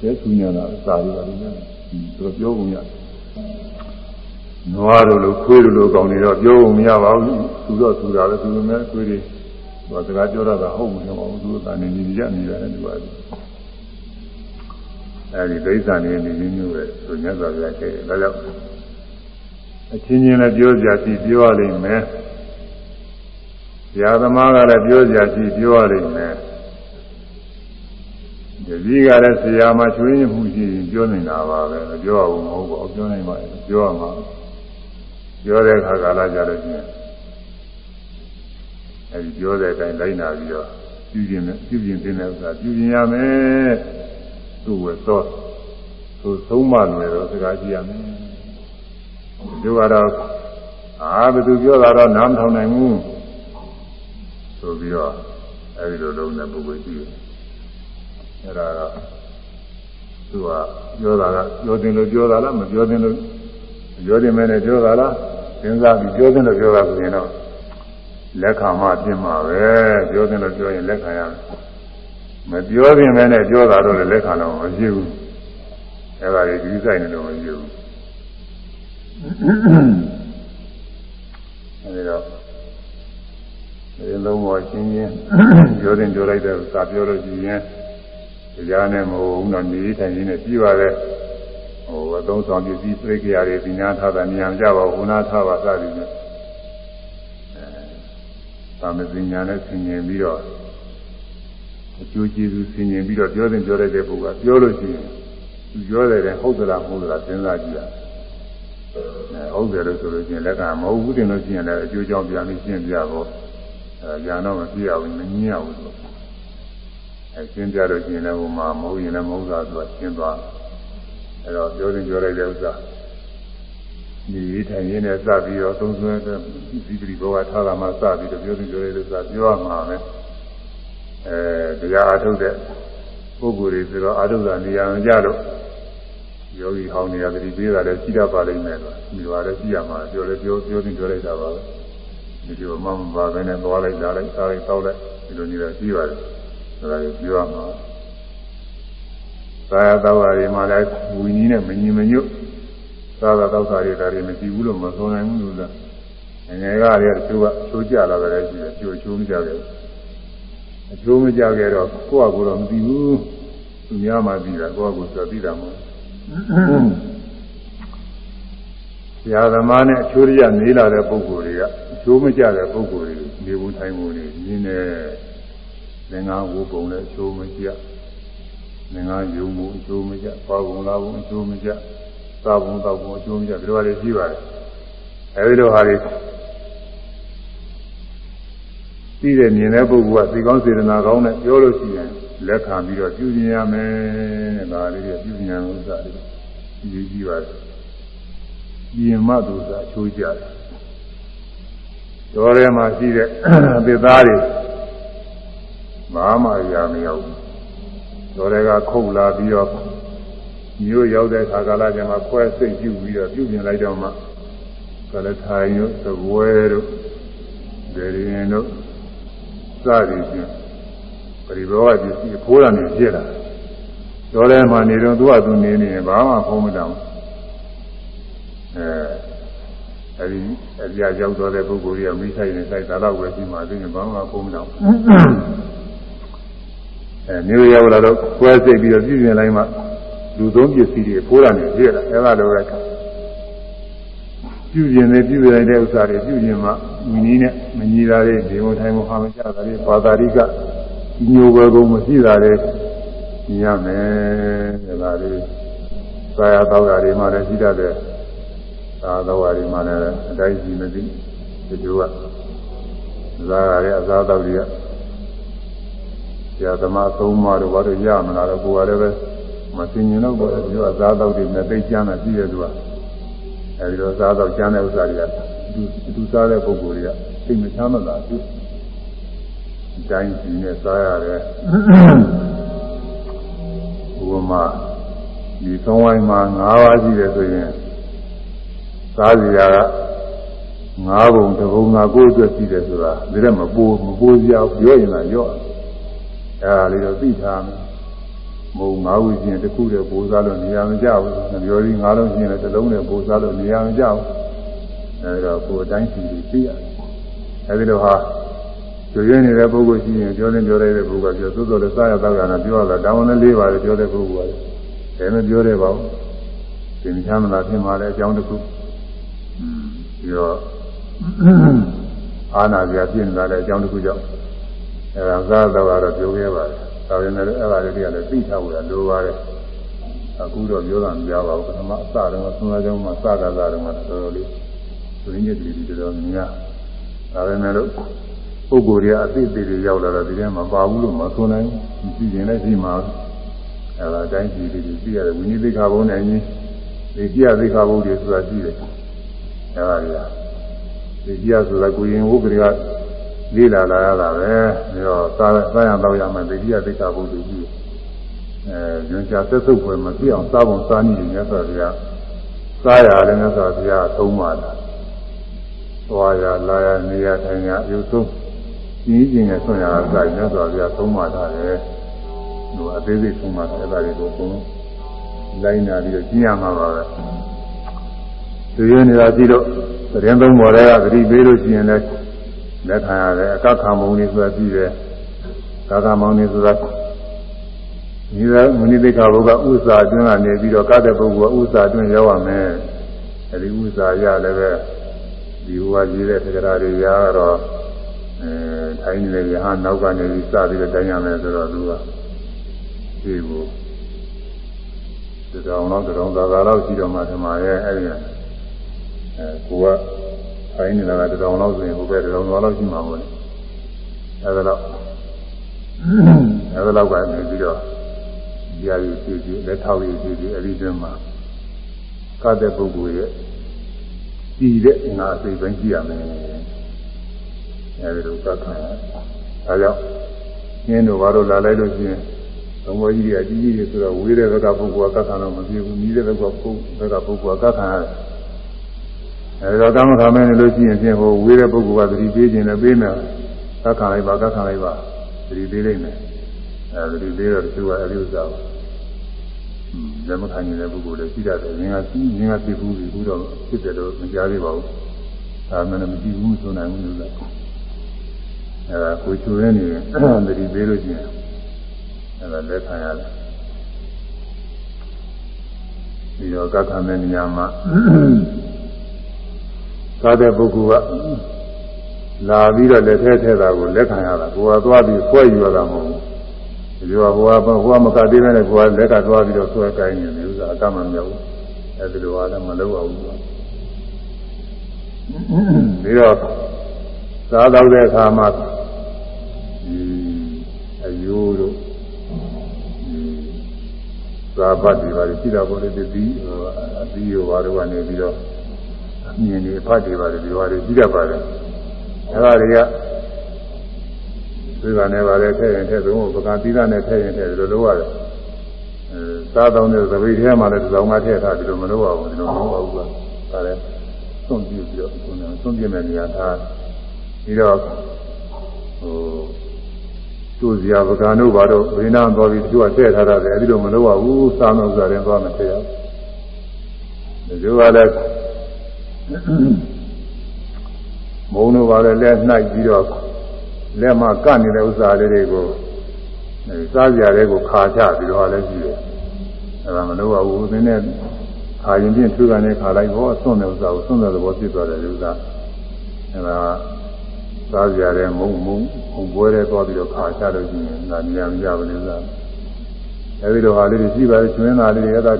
ကျဲသူညာတာစာရီပါလိမ့်မယ်သူ တို့ပြောပုံရတယ်နွားတို့လိုခွေးတို့လိုကောင်းနေတော့ပြောပုံမရပါဘူးသူတော့သူတာပဲသူလည်းခွေးတွေဟောစကားပြောတော့တာဟုတ်မှာမဟုတ်ဘူးသူကနေနေကြနေတယ်သူကအဲဒီဒိဋ္ဌာနေနေရင်းမျိုးပဲသူမြတ်စွာဘုရားခဲ့တယ်ဒါကြောင့်အချင်းချင်းလည်းပြောကြစီပြောရလိမ့်မယ်ဆရာသမားကလည်းပြောကြစီပြောရလိမ့်မယ် ဒီကြီးကလည်းဆရာမချွေးရင်မှုရှိရင်ပြောနေတာပါပဲမပြောဘူးမဟုတ်ဘူးပြောနိုင်ပါရဲ့ပြောရမှာပြောတဲ့အခါကာလကြလို့ရှိရင်အဲဒီပြောတဲ့အတိုင်းလိုက်နာပြီးတော့ပြုကျင်ပြုကျင်တဲ့ဥစ္စာပြုကျင်ရမယ်သူ့ဝယ်သောသူသုံးမလွယ်တော့စကားကြည့်ရမယ်ဒီကတော့အာဘယ်သူပြောတာတော့နားမထောင်နိုင်ဘူးဆိုပြီးတော့အဲဒီလိုလုံးတဲ့ပုဂ္ဂိုလ်ရှိတယ် အဲဒါကသူကပြောတာကပြောတင်လို့ပြောတာလားမပြောတင်လို့ပြောတင်မဲနဲ့ပြောတာလားစဉ်းစားပြီးပြောတင်လို့ပြောတာဆိုရင်တော့လက်ခံမှပြင်မှာပဲပြောတင်လို့ပြောရင်လက်ခံရမယ်မပြောခင်ပဲနဲ့ပြောတာတော့လည်းလက်ခံတော့မရှိဘူးအဲ့ဒါတွေဒီဆိုင်နေတော့မရှိဘူးအဲဒီတော့ဒီလုံးပေါ်ချင်းချင်းပြောတင်ပြောလိုက်တဲ့စာပြောလို့ရှိရင် တရားနဲ့မဟုတ်ဘူးတော့နေထိုင်ရင်းနဲ့ပြီးပါတဲ့ဟိုအသုံးဆောင်ပစ္စည်းပြိက္ခရာတွေပညာထားတာဉာဏ်ကြပါဘူးနာထားပါစသည်ဖြင့်အဲသာမဇဉာဏ်နဲ့ဆင်ញင်ပြီးတော့အကျိုးကျေးဇူးဆင်ញင်ပြီးတော့ပြောတဲ့ပြောတဲ့ပုဂ္ဂိုလ်ကပြောလို့ရှိရင်သူပြောတယ်ဟုတ်သလားမဟုတ်သလားစဉ်းစားကြည့်ရအဲဟုတ်တယ်လို့ဆိုလို့ရှိရင်လက်ကမဟုတ်ဘူးတင်လို့ရှိရင်လည်းအကျိုးကြောင့်ပြန်ပြီးရှင်းပြဖို့အဲညာတော့မပြရဘူးမငင်းရဘူးဆို အဲရှင်းပြလို့ရှိရင်လည်းဟိုမှာမဟုတ်ရင်လည်းမဟုတ်တာသူကရှင်းသွားအဲတော့ပြောရင်ပြောလိုက်တဲ့ဥစ္စာဒီထိုင်ရင်းနဲ့စပြီးတော့သုံးဆွဲတဲ့ဒီပရိဘောကထားတာမှစပြီးတော့ပြောရင်ပြောလိုက်တဲ့ဥစ္စာပြောရမှာပဲအဲတရားအထုတ်တဲ့ပုဂ္ဂိုလ်တွေဆိုတော့အထုတ်တာနေရာမကြလို့ယောဂီဟောင်းနေရာတတိပေးတာလည်းရှိတတ်ပါလိမ့်မယ်လို့ဒီလိုလည်းရှိရမှာပြောလဲပြောပြောသိပြောလိုက်တာပါပဲဒီလိုမှမပါဘဲနဲ့သွားလိုက်လာလိုက်စားလိုက်တောက်လိုက်ဒီလိုနေတော့ရှိပါတယ် ဒါလည်းပြောရမှာသာယာတော်ရီမှာလည်းဝီနည်းနဲ့မညီမညွတ်သာသာတောက်တာတွေဒါတွေမရှိဘူးလို့မဆိုနိုင်ဘူးလို့လားငယ်ငယ်ကတည်းကသူကချိုးကြလာတယ်ရှိတယ်ချိုးချိုးမကြတယ်အကျိုးမကြခဲ့တော့ကိုယ့်အကူတော့မသိဘူးသူများမှသိတာကိုယ့်အကူဆိုသိတာမဟုတ်ဆရာသမားနဲ့အချိုးရနေလာတဲ့ပုံကိုယ်တွေကအချိုးမကြတဲ့ပုံကိုယ်တွေနေဘူးထိုင်ဘူးနေရင်းနဲ့ သင်္ဃာဝုပုံနဲ့အချိုးမကြသင်္ဃာယုံမှုအချိုးမကြပါပုံလာပုံအချိုးမကြသာပုံတော့ပုံအချိုးမကြဒီလိုပါလေရှိပါတယ်အဲဒီလိုဟာတွေသိတဲ့မြင်တဲ့ပုဂ္ဂိုလ်ကသိကောင်းစေတနာကောင်းနဲ့ပြောလို့ရှိရင်လက်ခံပြီးတော့ပြုကျင်ရမယ်တဲ့ဒါလေးပြုကျင်ရဥစ္စာတွေကြီးကြီးပါတယ်ပြင်မသူစားချိုးကြတယ်တော်ထဲမှာရှိတဲ့အသစ်သားတွေ ဘာမှရာမရောက်ဘူးတော်တွေကခုတ်လာပြီးတော့မျိုးရောက်တဲ့အခါကာလကျမှခွဲစိတ်ပြုပြီးတော့ပြုပြင်လိုက်တော့မှကလထိုင်တို့သဘွဲတို့ဒေရင်တို့စသည်ဖြင့်ပရိဘောဂပစ္စည်းဖိုးရနေပြည့်လာတော်ထဲမှာနေတော့သူ့အတူနေနေရင်ဘာမှဖုံးမတောင်အဲအဲဒီအပြာရောက်သွားတဲ့ပုဂ္ဂိုလ်ကြီးကမိဆိုင်နဲ့ဆိုင်တာတော့ပဲရှိမှသိရင်ဘာမှပုံမတော့ အဲမျိုးရောက်လာတော့ကွဲစိတ်ပြီးတော့ပြည်ပြင်လိုက်မှလူသုံးပစ္စည်းတွေဖိုးတာနေပြည့်လာအဲဒါလိုပဲပြုကျင်နေပြုကျင်တဲ့ဥစ္စာတွေပြုကျင်မှမိနည်းနဲ့မညီတာတွေဒီမထိုင်မဟာမကြတာတွေဘာသာရိကညိုဘယ်ကုန်မရှိတာတွေညရမယ်ဒါလေးသာယာတော့တာတွေမှလည်းရှိတတ်တယ်သာတော့တာတွေမှလည်းအတိုင်းရှိမသိဒီလိုကဇာရရဲ့အသာတော့တွေက ဆရာသမားသုံးပါတော့ဘာလို့ရမလားတော့ကိုယ်ကလည်းပဲမသိမြင်တော့ဘူးဒီလိုအသာတော့တွေနဲ့သိကျမ်းတာရှိတဲ့သူကအဲဒီတော့စားတော့ကျမ်းတဲ့ဥစ္စာတွေကသူသူစားတဲ့ပုဂ္ဂိုလ်တွေကသိမချမ်းသာသူတိုင်းစီနဲ့စားရတယ်ဥပမာဒီသုံးဝိုင်းမှာ၅ပါးရှိတယ်ဆိုရင်စားစရာက၅ဘုံတစ်ဘုံကကိုယ်အတွက်ရှိတယ်ဆိုတာဒါလည်းမပိုးမပိုးစရာပြောရင်လည်းရော့ အဲဒါလေးတော့သိထားမယ်မုံ၅ခုချင်းတစ်ခုတည်းပိုးစားလို့နေရာမကျဘူး။ပြောပြီး၅လုံးချင်းလည်းတစ်လုံးနဲ့ပိုးစားလို့နေရာမကျဘူး။အဲဒီတော့ကိုယ်အတိုင်းစီပြီးသိရတယ်။အဲဒီလိုဟာကျွရင်းနေတဲ့ပုဂ္ဂိုလ်ရှိရင်ပြောနေပြောတဲ့ပုဂ္ဂိုလ်ကပြောသို့တော်လည်းစားရတော့ကလည်းပြောရတာတောင်းလည်းလေးပါလေပြောတဲ့ပုဂ္ဂိုလ်ကလည်းဒါနဲ့ပြောတဲ့ပါဘူး။သင်္ချမ်းမလားဖြစ်မှလည်းအကြောင်းတစ်ခု။ပြီးတော့အာနာပြပြင်းလာတဲ့အကြောင်းတစ်ခုကြောင့် အဲဒါစားတော့ကတော့ပြောခဲ့ပါတယ်။ဒါပေမဲ့အဲ့ဒါလေးတွေကလည်းသိထားဖို့လိုပါတယ်။အခုတော့ပြောတာမပြောပါဘူး။ပထမအစတုန်းကသုံးလကျောင်းမှာစကားစားတုန်းကတော်တော်လေးသူရင်းကြီးတီတော်များဒါပေမဲ့လို့ပုဂ္ဂိုလ်တွေအသိသိတွေရောက်လာတော့ဒီထဲမှာပါဘူးလို့မဆိုနိုင်ဘူးကြည့်ရင်လည်းရှိမှာအဲဒါအတိုင်းကြည့်ပြီးကြည့်ရတယ်ဝိနည်းသိက္ခာဘုံနဲ့ကြီးဒီကြည့်ရသိက္ခာဘုံတွေဆိုတာရှိတယ်အဲဒါတွေကဒီကြည့်ရဆိုတာကိုရင်ဝုက္ကရိကလေးလာလာရတာပဲပြီးတော့ စားစားရတော့ရမယ်ဒီကြည့်ရသိက္ခာဘုံတွေကြီးအဲညွန်ချသက်သုတ်ပွဲမပြအောင်စားပုံစားနည်းတွေမြတ်စွာဘုရားစားရတယ်မြတ်စွာဘုရားသုံးပါတာသွားရလာရနေရထိုင်ရအယုသုံးကြီးကြီးနဲ့ဆွံ့ရတာစာရင်းဆိုတော့ပြသုံးပါထားတယ်။ဟိုအသေးစိတ်သုံးပါထားအဲ့ဒါတွေကိုဘုံလိုင်းနာပြီးတော့ကျင်းရမှာပါပဲ။သူရင်းနေတာကြည့်တော့သတင်းသုံးပေါ်တွေကသတိပေးလို့ရှိရင်လည်းလက်ခံရတယ်အကခံမုံနေဆိုတာကြည့်တယ်။ ကာကမောင်နေဆိုတာဒီကမနိသိက္ခာဘုကဥစ္စာအတွင်းကနေပြီးတော့ကတဲ့ပုဂ္ဂိုလ်ကဥစ္စာအတွင်းရောက်ရမယ်။အဲဒီဥစ္စာရလည်းပဲဒီဟိုကကြီးတဲ့သက္ကရာတွေရတော့အဲထိုင်းနေတဲ့ရဟန်းနောက်ကနေပြီးစပြီးတော့တိုင်းရမယ်ဆိုတော့သူကဒီကိုတောင်တော့တောင်သာသာလောက်ရှိတော့မှထမရဲ့အဲ့ဒီအဲကိုကထိုင်းနေတာကတောင်လောက်ဆိုရင်ဟိုဘက်တောင်သာလောက်ရှိမှာမို့လေအဲ့ဒါတော့ အဲ့ဒါတော့ကနေပြီးတော့ကြာရီကြည့်ကြည့်လက်ထောက်ရီကြည့်ကြည့်အဲ့ဒီတွင်မှာကတဲ့ပုဂ္ဂိုလ်ရဲ့ကြည်တဲ့ငါစိတ်ပိုင်းကြည့်ရမယ်အဲဒီလိုကတ်ခံဒါကြောင့်ညင်းတို့ဘာလို့လာလိုက်လို့ရှိရင်သုံးဘောကြီးတွေအကြီးကြီးတွေဆိုတော့ဝေးတဲ့ဘက်ကပုဂ္ဂိုလ်ကကတ်ခံတော့မပြေဘူးနီးတဲ့ဘက်ကပုဂ္ဂိုလ်ဘက်ကပုဂ္ဂိုလ်ကကတ်ခံရတယ်အဲဒီတော့ကမ္မထာမဲနေလို့ရှိရင်ဖြင့်ဟိုဝေးတဲ့ပုဂ္ဂိုလ်ကသတိပေးခြင်းနဲ့ပေးမယ်ကတ်ခံလိုက်ပါကတ်ခံလိုက်ပါ သတိပေးလိုက်မယ်အဲသတိပေးတော့သူကအဲဒီဥစ္စာကိုလက်မခံနေတဲ့ပုဂ္ဂိုလ်လည်းရှိတတ်တယ်ငင်းကငင်းကသိဘူးဘူးတော့ဖြစ်တယ်လို့မကြားသေးပါဘူးဒါမှလည်းမကြည့်ဘူးဆိုနိုင်ဘူးလို့လားအဲဒါကိုချူရင်းနေသတိပေးလို့ရှိရင်အဲဒါလက်ခံရတယ်ပြီးတော့ကခံတဲ့နေရာမှာသာတဲ့ပုဂ္ဂိုလ်က လာပြီးတော့လက်ထဲထဲတာကိုလက်ခံရတာကိုယ်ကသွားပြီးဆွဲယူရတာမဟုတ်ဘူးဒီလိုဟိုကဟိုကမကသေးတဲ့ကိုယ်ကလက်ကသွားပြီးတော့ဆွဲကိုင်းနေတယ်ဥစ္စာအကမမြောက်ဘူးအဲဒီလိုအားလည်းမလုပ်အောင်ဘူးပြီးတော့စားတော့တဲ့အခါမှာဒီအယိုးတို့သာပတ်တွေပါရှိတာပေါ်လေဒီဟိုအသီးရောဘာတို့ကနေပြီးတော့အမြင်တွေဖတ်တွေပါလေဒီဟာတွေရှိတတ်ပါတယ် အဲဒါတွေကသိကနဲ့ပါလေထည့်ရင်ထည့်သုံးပကံသီးသားနဲ့ထည့်ရင်ထည့်ဒီလိုလုပ်ရတယ်အဲစားတောင်းတဲ့သပိတ်ထဲမှာလည်းဒီကောင်ကထည့်ထားဒီလိုမလုပ်ရဘူးဒီလိုမလုပ်ရဘူးကဒါလည်းစွန့်ပြပြီးတော့ကိုယ်နဲ့စွန့်ပြမဲ့နေရာထားပြီးတော့ဟိုသူ့ဇာပကံတို့ဘာတို့ဝိနာသွားပြီးသူကထည့်ထားတာလေအဲဒီလိုမလုပ်ရဘူးစားလို့စားရင်သွားမထည့်ရဘူးဒီလိုကလည်းမုံ တို့ပါလေလက်နှိုက်ပြီးတော့လက်မှာကပ်နေတဲ့ဥစ္စာလေးတွေကိုစားကြတဲ့ကိုခါချပြီးတော့လည်းရှိတယ်အဲဒါမလို့ပါဘူးသင်နဲ့ခါရင်ပြင်ထွေးကနေခါလိုက်တော့ဆွန့်တဲ့ဥစ္စာကိုဆွန့်တဲ့သဘောဖြစ်သွားတယ်ဥစ္စာအဲဒါစားကြတဲ့မုံမုံဟိုပွဲတဲ့သွားပြီးတော့ခါချလို့ရှိရင်ဒါဉာဏ်မကြဘူးလို့ဥစ္စာအဲဒီလိုဟာလေးတွေရှိပါတယ်ကျွင်းသားလေးတွေအဲ့ဒါ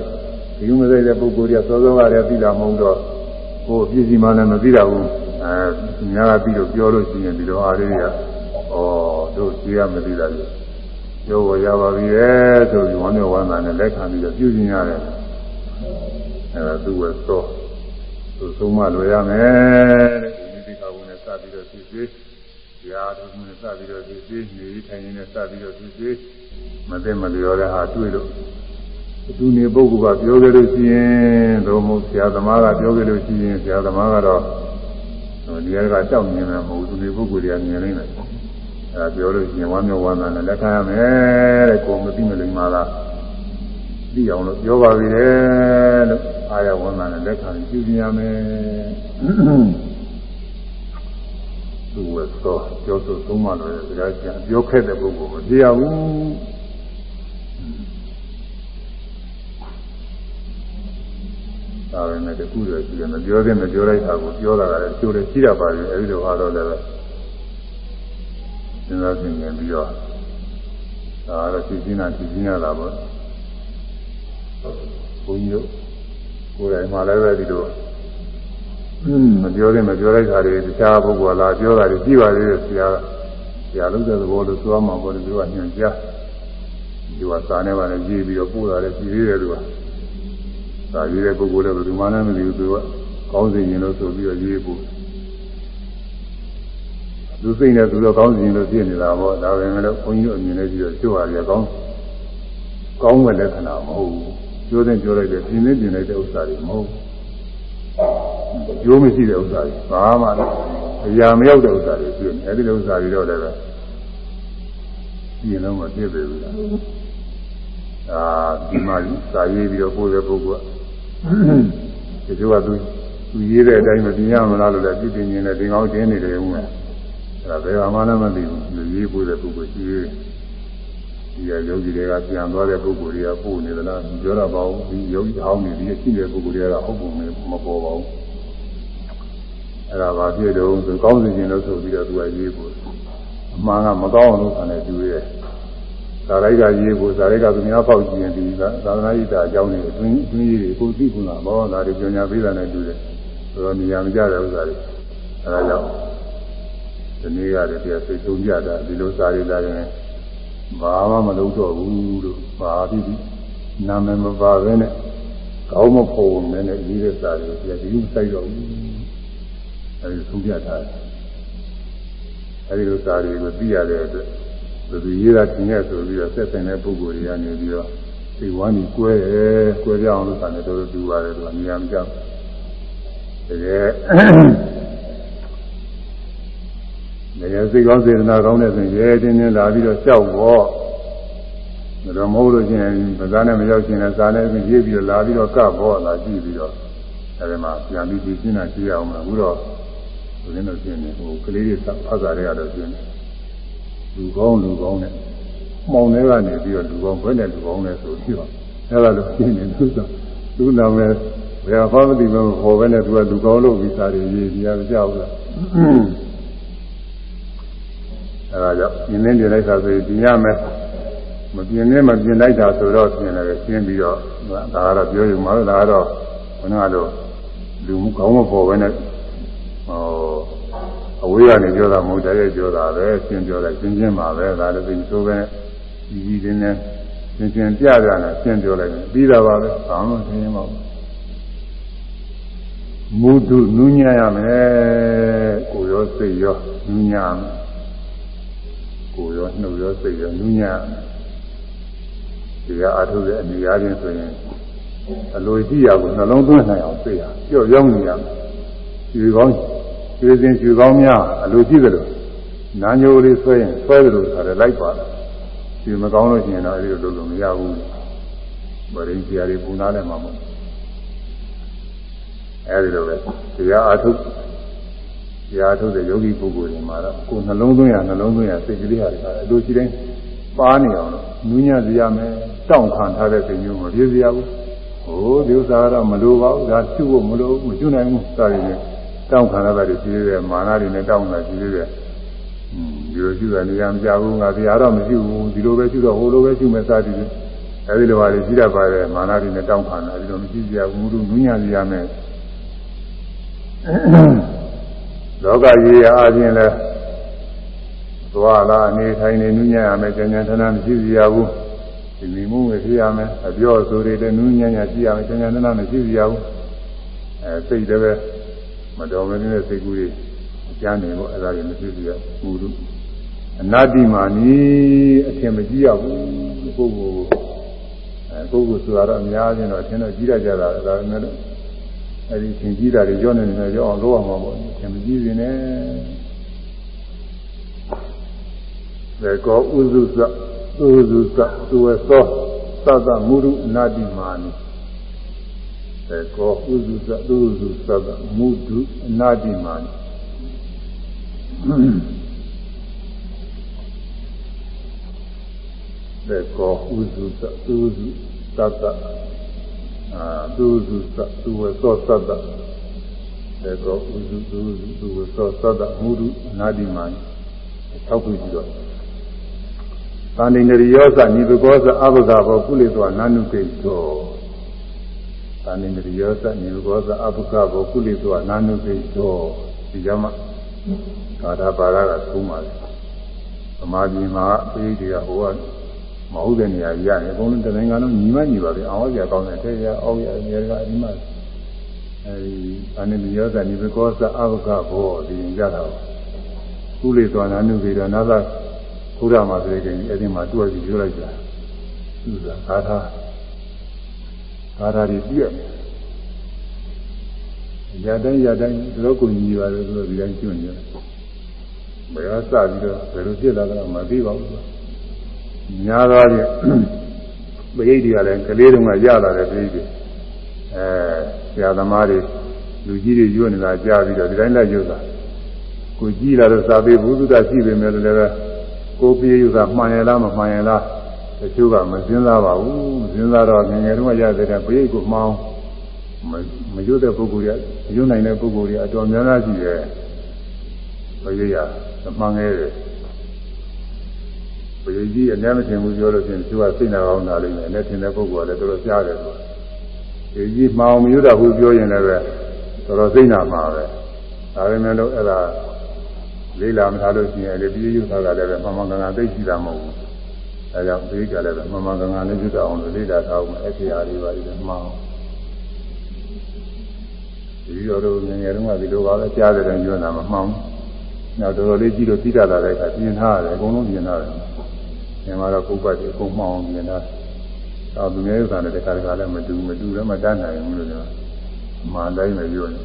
ဒီမစိတဲ့ပုဂ္ဂိုလ်တွေကစောစောကတည်းကသိတာမဟုတ်တော့ကိုယ်ပြည့်စုံမှလည်းမသိတာဘူး အဲညာကပြီးတော့ပြောလို့ရှိရင်ဒီလိုအားလေးတွေကဩတို့ရှိရမသိတာကြီးပြောပေါ်ရပါပြီရဲ့ဆိုပြီးဝမ်းမြောက်ဝမ်းသာနဲ့လက်ခံပြီးတော့ပြုကျင်ရတယ်အဲဒါသူ့ရဲ့သောသူဆုံးမလွယ်ရမယ်တဲ့ဒီတိခါဘုံနဲ့စပြီးတော့ဖြစ်ဖြစ်တရားထုံးနဲ့စပြီးတော့ဖြစ်ဖြစ်နေထိုင်နေနဲ့စပြီးတော့ဖြစ်ဖြစ်မသိမလျော်တဲ့ဟာတွေ့လို့သူနေပုဂ္ဂိုလ်ကပြောကြလို့ရှိရင်သို့မဟုတ်ဆရာသမားကပြောကြလို့ရှိရင်ဆရာသမားကတော့ ဒီရကကြောက်မြင်မှာမဟုတ်သူနေပုဂ္ဂိုလ်တွေကမြင်နေတယ်အဲပြောလို့ရှိရင်ဝမ်းမြောက်ဝမ်းသာနဲ့လက်ခံရမယ်တဲ့ကိုမသိမလိမ္မာလားသိအောင်လို့ပြောပါပြီလေလို့အားရဝမ်းသာနဲ့လက်ခံပြုပြရမယ်သူ့ဝတ်သောပြောဆိုသုံးမှလို့စကားကျန်ပြောခဲ့တဲ့ပုဂ္ဂိုလ်မပြရဘူး ဒါပဲနဲ့တခုတည်းရှိတယ်မပြောသေးမပြောလိုက်တာကိုပြောတာကလည်းကျိုးတယ်ရှိရပါလေအဲဒီလိုဟာတော့လည်းစဉ်းစားသင်ရင်ပြီးတော့ဒါကတော့သိချင်းတာသိချင်းရတာပေါ့ဘုန်းကြီးတို့ကိုယ်တိုင်မှလည်းပဲဒီလိုမပြောသေးမပြောလိုက်တာတွေတခြားပုဂ္ဂိုလ်လာပြောတာတွေကြည့်ပါလေဆရာဆရာလုံးတဲ့သဘောလို့သွားမှာပေါ့လေသူကညွှန်ကြားဒီကစာနဲ့ပါလေရေးပြီးတော့ပို့တာလည်းကြည့်သေးတယ်သူ ကသာရေးတဲ့ပုဂ္ဂိုလ်လည်းဘယ်သူမှလည်းမသိဘူးသူကကောင်းစီရင်လို့ဆိုပြီးတော့ရေးဖို့သူစိတ်နဲ့သူတော့ကောင်းစီရင်လို့ဖြစ်နေတာပေါ့ဒါပဲလည်းဘုန်းကြီးတို့အမြင်နဲ့ကြည့်တော့ကျွတ်ရရကောင်းကောင်းတဲ့လက္ခဏာမဟုတ်ဘူးပြောတဲ့ပြောလိုက်တဲ့ပြင်းနေပြင်းလိုက်တဲ့ဥစ္စာတွေမဟုတ်ဘူးကျိုးမရှိတဲ့ဥစ္စာတွေဘာမှအရာမရောက်တဲ့ဥစ္စာတွေဖြစ်နေအဲဒီလိုဥစ္စာတွေတော့လည်းပဲဒီလုံးမပြည့်ပေဘူးလားအာဒီမှာစာရေးပြီးတော့ပို့တဲ့ပုဂ္ဂိုလ် ဒီလိုကသူသူရေးတဲ့အတိုင်းမပြင်းရမလားလို့လည်းပြင်းပြင်းနေတယ်ဒီကောင်းတင်းနေတယ်ဦးမယ်အဲဒါဘယ်မှာမှမသိဘူးသူရေးပို့တဲ့ပုဂ္ဂိုလ်ရှိရေးဒီကယောဂီတွေကပြန်သွားတဲ့ပုဂ္ဂိုလ်တွေကပို့နေသလားပြောတော့ပါဘူးဒီယောဂီဟောင်းနေဒီရှိတဲ့ပုဂ္ဂိုလ်တွေကဟုတ်ပုံမပေါ်ပါဘူးအဲဒါဘာဖြစ်တော့သူကောင်းစီခြင်းလို့ဆိုပြီးတော့သူကရေးပို့အမှန်ကမကောင်းအောင်လုပ်တယ်သူရဲ့ သာရိကရေးဖို့သာရိကသူများပေါက်ကြည့်ရင်ဒီသာသနာ့ဣတာအကြောင်းတွေအတွင်းအတွင်းကြီးတွေကိုသိခုနာဘောဒါတွေကြောညာပေးတာနဲ့တူတယ်ဆိုတော့နေရာမကျတဲ့ဥစ္စာတွေအဲဒါကြောင့်ဒီနေ့ကတည်းကစိတ်ဆုံးကြတာဒီလိုစာရေးလာရင်ဘာမှမလုပ်တော့ဘူးလို့ဘာပြီးပြီးနာမည်မပါဘဲနဲ့ကောင်းမဖို့နဲ့နဲ့ရေးတဲ့စာတွေပြဒီလိုစိုက်တော့ဘူးအဲဒီဆုံးပြထားတယ်အဲဒီလိုစာတွေကိုသိရတဲ့အတွက် ဘယ်သူရေးတာတင်ရဆိုပြီးတော့ဆက်ဆံတဲ့ပုဂ္ဂိုလ်တွေကနေပြီးတော့ဒီဝမ်းကြီးကွဲတယ်ကွဲပြအောင်လို့ဆိုတာလည်းတော်တော်တူပါတယ်သူကနေရာမကြောက်တကယ်တကယ်စိတ်ကောင်းစေတနာကောင်းတဲ့ဆိုရင်ရဲတင်းတင်းလာပြီးတော့ကြောက်တော့ဒါတော့မဟုတ်လို့ချင်းဗဇာနဲ့မရောက်ချင်းလည်းဇာနဲ့ရေးပြီးတော့လာပြီးတော့ကပ်ပေါ်လာကြည့်ပြီးတော့အဲဒီမှာပြန်ပြီးပြီးရှင်းတာကြည့်အောင်မှာအခုတော့ဘုရင်တို့ရှင်းနေဟိုကလေးတွေဖတ်စားရတော့ရှင်းနေ လူကောင်းလူကောင်းနဲ့မှောင်ထဲကနေပြီးတော့လူကောင်းဘယ်နဲ့လူကောင်းလဲဆိုပြီးတော့အဲ့ဒါလိုရှင်းနေသူကသူ့နာမည်ဘယ်ဟောမသိမဟောပဲနဲ့သူကလူကောင်းလို့ပြီးစားရရေးပြရကြောက်လားအဲ့ဒါကြောင့်ပြင်းနေပြလိုက်တာဆိုရင်ပြရမယ်မပြင်းနေမပြင်းလိုက်တာဆိုတော့ပြင်းတယ်ရှင်းပြီးတော့ဒါကတော့ပြောယူမှာဒါကတော့ဘယ်တော့လို့လူကောင်းမပေါ်ပဲနဲ့ဟောအ ဝေးကနေပြောတာမဟုတ်တယ်ပြောတာပဲရှင်းပြောလိုက်ရှင်းရှင်းပါပဲဒါလည်းသိဆိုပဲကြီးကြီးတင်းတင်းရှင်းရှင်းပြပြနဲ့ရှင်းပြောလိုက်ပြီးတာပါပဲဘာမှရှင်းရင်မဟုတ်မူတုနူးညံ့ရမယ်ကိုရောစိတ်ရောနူးညံ့မယ်ကိုရောနှုတ်ရောစိတ်ရောနူးညံ့ဒီကအထုတဲ့အနေအားဖြင့်ဆိုရင်အလိုကြည့်ရကိုနှလုံးသွင်းနိုင်အောင်သိရကြော့ရောက်နေရမယ်ဒီကောင်း ရွှေစင်ရွှေကောင်းများအလိုကြည့်ကြလို့နာညိုလေးဆွဲရင်ဆွဲကြလို့ဆိုတယ်လိုက်ပါဒီမကောင်းလို့ရှိရင်တော့အဲဒီလိုလုပ်လို့မရဘူးဗရိန်ဆရာတွေပူနာလည်းမှာမဟုတ်အဲဒီလိုပဲတရားအထုတ်တရားထုတ်တဲ့ယောဂီပုဂ္ဂိုလ်တွေမှာတော့ကိုယ်နှလုံးသွင်းရနှလုံးသွင်းရစိတ်ကလေးဟာလည်းအလိုရှိတိုင်းပါနေအောင်လို့နူးညံ့စေရမယ်တောင့်ခံထားတဲ့စိတ်မျိုးမပြေစေရဘူးဟိုဒီဥစ္စာကတော့မလိုပါဘူးဒါကျွဖို့မလိုဘူးမကျွနိုင်ဘူးစသည်ဖြင့် တောင့်ခံရတာတွေရှိသေးတယ်မာနတွေနဲ့တောင့်တာရှိသေးတယ်ဒီလိုရှိတာနေရာမကြဘူးငါတရားတော့မရှိဘူးဒီလိုပဲရှိတော့ဟိုလိုပဲရှိမယ်စသည်ဖြင့်အဲဒီလိုပါလေရှိတတ်ပါတယ်မာနတွေနဲ့တောင့်ခံတာဒီလိုမရှိကြဘူးမူလူနူးညံ့စေရမယ်လောကကြီးရာအချင်းလဲသွားလာအနေထိုင်နေနူးညံ့ရမယ်ကြံကြံထဏမရှိစီရဘူးဒီမိမှုပဲဖြစ်ရမယ်အပြောဆိုတွေလည်းနူးညံ့ညံ့ရှိရမယ်ကြံကြံထဏမရှိစီရဘူးအဲစိတ်လည်းပဲ မတော်မနေတဲ့စိတ်ကူးတွေအကျမ်းနေဖို့အဲ့ဒါတွေမရှိစီရဘူးဘူးအနာတိမာနီအထင်မကြီးရဘူးပုဂ္ဂိုလ်အဲပုဂ္ဂိုလ်ဆိုတာတော့အများကြီးတော့အထင်တော့ကြီးရကြတာဒါပေမဲ့အဲဒီသင်ကြီးတာတွေကြောနေနေကြောအောင်လုပ်အောင်ပါပေါ့သင်မကြီးရင်လည်းသေကောဥစုသဥစုသသူဝသောသတ္တမုရုအနာတိမာနိ သေကောဥစုသသူဥစုသတ္တမုဒုအနာတိမာနိသေကောဥစုသသူဥစုသတ္တအာသူစုသသူဝသောသတ္တတေကောဥစုသူစုသူဝသောသတ္တမုဒုအနာတိမံထောက်ပြပြီးတော့သန္တိနရိယောသနိဘကောသအဘဂဘောကုလေသောနာနုကိတော သန္တိနရိယောသနိဘကောသအဘဂဘောကုလေသောနာနုကိတောဒီကြောင့်မှကာထာပါရကသုံးပါလေသမာဓိမှာပိဋိတွေကဟိုကမဟုတ်တဲ့နေရာရရင်အကုန်လုံးတနိုင်ငံလုံးညီမညီပါပဲအောင်ရကောင်းတဲ့ထဲရအောက်ရအများကအဒီမှာအဲဒီအနိမိယောဇာနိဘကောသအဘကဘောဒီရင်ကြတာကုလေသောနာနုကေရနာသဘုရားမှာဆိုရင်အဲဒီမှာတွဲပြီးပြောလိုက်ကြသူကသာသာ သာသာဒီပြည့်ရတိုင်းရတိုင်းဒီလိုကိုညီပါတယ်ဆိုတော့ဒီတိုင်းကျွနေတယ်ဘယ်ကစပြီးတော့ဘယ်လိုဖြစ်လာတာမသိပါဘူးများသောဖြင့်ပရိတ်တွေကလည်းကလေးတုန်းကရလာတဲ့ပရိတ်တွေအဲဆရာသမားတွေလူကြီးတွေရွတ်နေတာကြားပြီးတော့ဒီတိုင်းလိုက်ရွတ်တာကိုကြည့်လာတော့စာပေဘုဒ္ဓရှိပေမဲ့လည်းပဲကိုပြေးယူတာမှန်ရလားမမှန်ရလား တချို့ကမစင်းစားပါဘူးမစင်းစားတော့ငယ်ငယ်တုန်းကရတဲ့ပရိတ်ကိုမှောင်းမရွတ်တဲ့ပုဂ္ဂိုလ်တွေရွတ်နိုင်တဲ့ပုဂ္ဂိုလ်တွေအတော်များများရှိတယ်ပရိတ်ရမှန်ခဲ့တယ်ဘယ်ကြီးအများမထင်ဘူးပြောလို့ရှိရင်သူကစိတ်နာကောင်းတာလိမ့်မယ်။နဲ့ထင်တဲ့ပုဂ္ဂိုလ်ကလည်းတော်တော်ကြားတယ်ဆို။ဒီကြီးမှောင်မရွတ်တာဘူးပြောရင်လည်းပဲတော်တော်စိတ်နာမှာပဲ။ဒါပေမဲ့လို့အဲ့ဒါလေးလာမထားလို့ရှိရင်လေပြည့်ရွတ်တာကလည်းပဲမှန်မှန်ကန်ကန်သိရှိတာမဟုတ်ဘူး။ အဲကြောင့်ဒီကလည်းပဲမှန်မှန်ကန်ကန်လေးရွတ်အောင်လို့လေးလာထားအောင်အဲ့ဒီအားလေးပါလိမ့်မယ်မှောင်ဒီလိုတော့ငယ်ငယ်တုန်းကဒီလိုပါပဲကြားတယ်ပြောတာမမှောင်။နောက်တော်တော်လေးကြည့်လို့သိတတ်တာလည်းပြင်ထားရတယ်အကုန်လုံးပြင်ထားတယ်။င်မှာတော့ပုပ္ပတ်ကြီးအကုန်မှောင်နေတာသာသူငယ်ဥစ္စာနဲ့တခါတခါလည်းမတူမတူလည်းမတတ်နိုင်ဘူးလို့ပြောမာတိုင်းပဲပြောနေ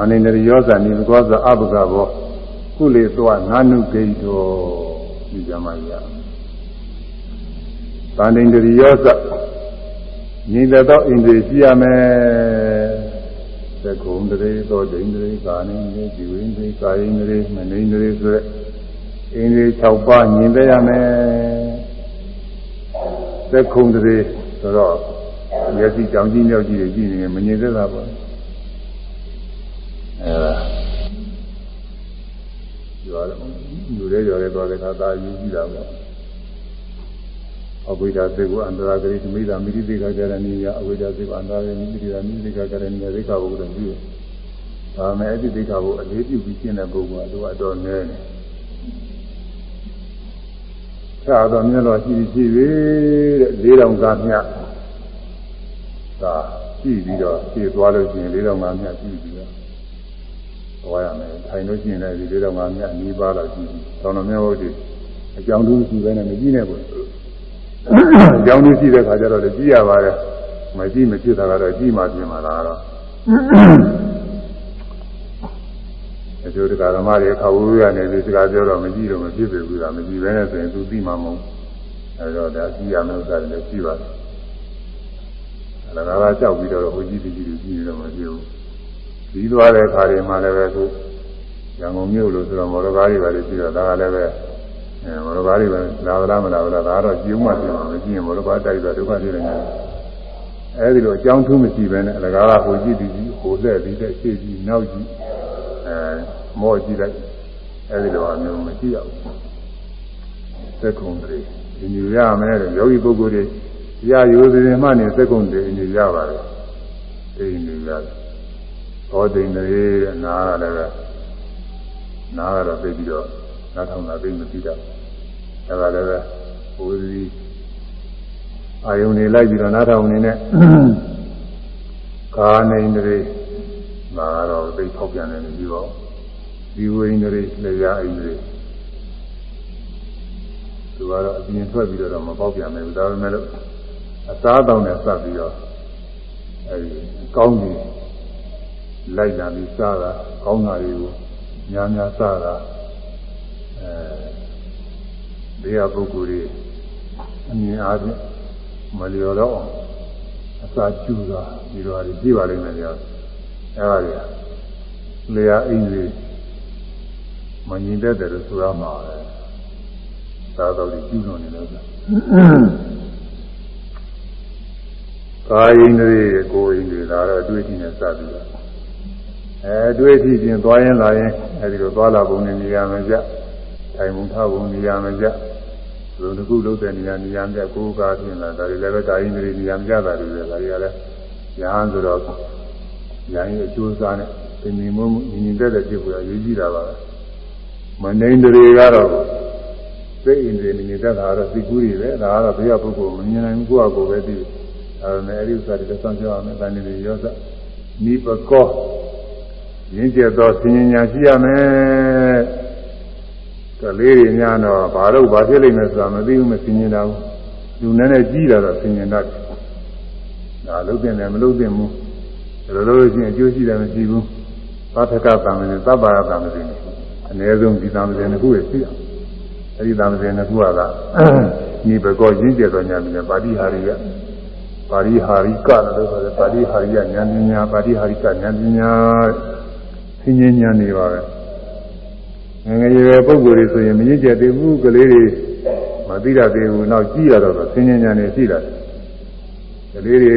အနိနရိယောဇာနိကောဇာအဘဂဘော ကုလေသောနာနုဂိတောဒီကြမှာရသန္တိန္ဒရိယောဇညီတဲ့တော့အိန္ဒြေရှိရမယ်သက္ကုံတရေသောဒိန္ဒြေကာနိန္ဒြေဒီဝိန္ဒြေကာယိန္ဒြေမနိန္ဒြေဆိုတဲ့အင်းလေး6ပါးမြင်သေးရမယ်သက်ခုံတည်းဆိုတော့မျက်စိကြောင်ကြီးမြောက်ကြီးတွေကြည့်နေရင်မမြင်သေးတာပေါ့အဲဒါ ကျော်တယ်လူတွေကျော်တယ်တော့လည်းသာယူကြည့်တာပေါ့အဝိဒါသေကိုအန္တရာဂရိသမိတာမိတိသေကကြရဏီယအဝိဒါသေကိုအန္တရာဂရိမိတိတာမိတိသေကကြရဏီယသေကဘုရားပြုတယ်ဒါမဲ့အတိသေကဘုအလေးပြုပြီးရှင်းတဲ့ပုဂ္ဂိုလ်ကသူကအတော်နည်းတယ်သာတော်မြတ်တော်ရှိရှိပြီတဲ့လေးတော်ကားမြတ်သာရှိပြီးတော့ရှင်းသွားလို့ရှိရင်လေးတော်ကားမြတ်ရှိပြီးတော့ သွားရမယ်ထိုင်လို့ရှိရင်လည်းဒီလေးတော်ကားမြတ်နီးပါးတော့ရှိပြီတော်တော်များဟုတ်တယ်အကြောင်းတူးရှိပဲနဲ့မကြည့်နဲ့ဘူးအကြောင်းတူးရှိတဲ့ခါကျတော့လည်းကြည့်ရပါတယ်မကြည့်မဖြစ်တာကတော့ကြည့်မှပြင်မှာလားတော့အကျိုးတရားဓမ္မတွေခါဝူရနေပြီးစကားပြောတော့မကြည့်တော့မဖြစ်ပေဘူးလားမကြည့်ဘဲနဲ့ဆိုရင်သူသိမှာမဟုတ်အဲတော့ဒါကြည့်ရမယ့်ဥစ္စာတွေလည်းရှိပါတယ်လကားကကြောက်ပြီးတော့ဟိုကြီးဒီကြီးကြီးနေတော့မပြေဘူး ပြီးသွားတဲ့ခါတွေမှာလည်းပဲခုရန်ကုန်မြို့လို့ဆိုတော့မော်တော်ကားတွေပါလေပြီးတော့ဒါကလည်းပဲအဲမော်တော်ကားတွေပဲလာလားမလာဘူးလားဒါတော့ကျုံမှပြင်မှာမကြည့်ရင်မော်တော်ကားတိုက်တော့ဒုက္ခတွေနေတယ်အဲဒီလိုအကြောင်းထူးမရှိပဲနဲ့လကားကဟိုကြီးဒီကြီးဟိုလှည့်ပြီးတဲ့ရှေ့ကြီးနောက်ကြီးအဲမော့ကြည့်လိုက်အဲဒီလိုအမျိုးမရှိရဘူးသက္ကုံတွေဒီညူရမယ်တဲ့ယောဂီပုဂ္ဂိုလ်တွေရရိုးစင်မှနေသက္ကုံတွေညူရပါတယ်ဒီညူရတယ် သောတိန်တွေတဲ့နားကလည်းနားကတော့သိပြီးတော့နားထောင်တာသိမသိတော့အဲဒါလည်းပဲဘုရားအာယုန်နေလိုက်ပြီးတော့နားထောင်နေနဲ့ကာနေတွေဒါကတော့သိဖောက်ပြန်တယ်ပြီးတော့ဒီဝိညာဉ်တွေလည်းရအိမ်တွေသူကတော့အပြင်ထွက်ပြီးတော့မပေါက်ပြန်မယ်ဒါပေမဲ့လို့အသားတောင်းနဲ့စပ်ပြီးတော့အဲဒီကောင်းကြီး လိုက်လာပြီးစားတာကောင်းတာတွေကိုများများစားတာအဲဒီဟာပုဂ္ဂိုလ်တွေအမြင်အားဖြင့်မလျော်တော့အစာကျူတာဒီလိုဟာတွေကြည့်ပါလိမ့်မယ်ကြာအဲဒါတွေလျာအိမ်တွေမငြင်တတ်တယ်လို့ဆိုရမှာပဲသာတော်ကြီးကျူးလွန်နေလို့ဆိုကာယိန္ဒြေကိုယ်ဣန္ဒြေဒါတော့အတွေ့အထိနဲ့စပြီးတော့ အဲအတွေ့အထိချင်းသွားရင်လာရင်အဲဒီလိုသွားလာပုံနဲ့နေရာမကြထိုင်မှုထားပုံနေရာမကြလူတစ်ခုလုံးတဲ့နေရာနေရာမြတ်ကိုယ်ကားပြင်လာဒါတွေလည်းပဲကာယိန္ဒြေနေရာမကြတာတွေလည်းဒါတွေကလည်းညာဆိုတော့ညာရင်အကျိုးစားနဲ့သင်္ကြန်မုံညီညီတက်တဲ့ဖြစ်ပေါ်ရည်ကြည့်တာပါပဲမနိန္ဒြေကတော့စိတ်ဣန္ဒြေနေနေတတ်တာတော့သိကူးတွေပဲဒါကတော့ဘုရားပုဂ္ဂိုလ်မမြင်နိုင်ဘူးကိုယ့်အကိုယ်ပဲသိတယ်ဒါပေမဲ့အဲဒီဥစ္စာတွေလည်းစောင့်ကြအောင်မယ်တန်နေတွေရောစနိပကော ရင်းကျက်သောဆင်ញညာရှိရမယ်ကလေးတွေများတော့ဘာလို့ဘာဖြစ်လိမ့်မယ်ဆိုတာမသိဘူးမဆင်ញတာဘူးလူနဲ့နဲ့ကြီးတာတော့ဆင်ញတတ်တယ်ဒါလုံးတင်တယ်မလုံးတင်ဘူးဒါလိုလို့ရှိရင်အကျိုးရှိတယ်မရှိဘူးသတ္တကသံဃာနဲ့သဗ္ဗာယသံဃာတွေအနည်းဆုံးဒီသံဃာတွေနှစ်ခုရရှိအောင်အဲဒီသံဃာတွေနှစ်ခုကညီဘကောရင်းကျက်သောညာပြီးပါဠိဟာရိယပါဠိဟာရိကလို့ဆိုတယ်ပါဠိဟာရိယဉာဏ်ပညာပါဠိဟာရိကဉာဏ်ပညာ ဆင်းရဲညံနေပါပဲငငယ်ရွယ်ပုံကိုယ်တွေဆိုရင်မရင့်ကျက်သေးဘူးကလေးတွေမသိရသေးဘူးနောက်ကြည့်ရတော့ဆင်းရဲညံနေရှိလာတယ်ကလေးတွေ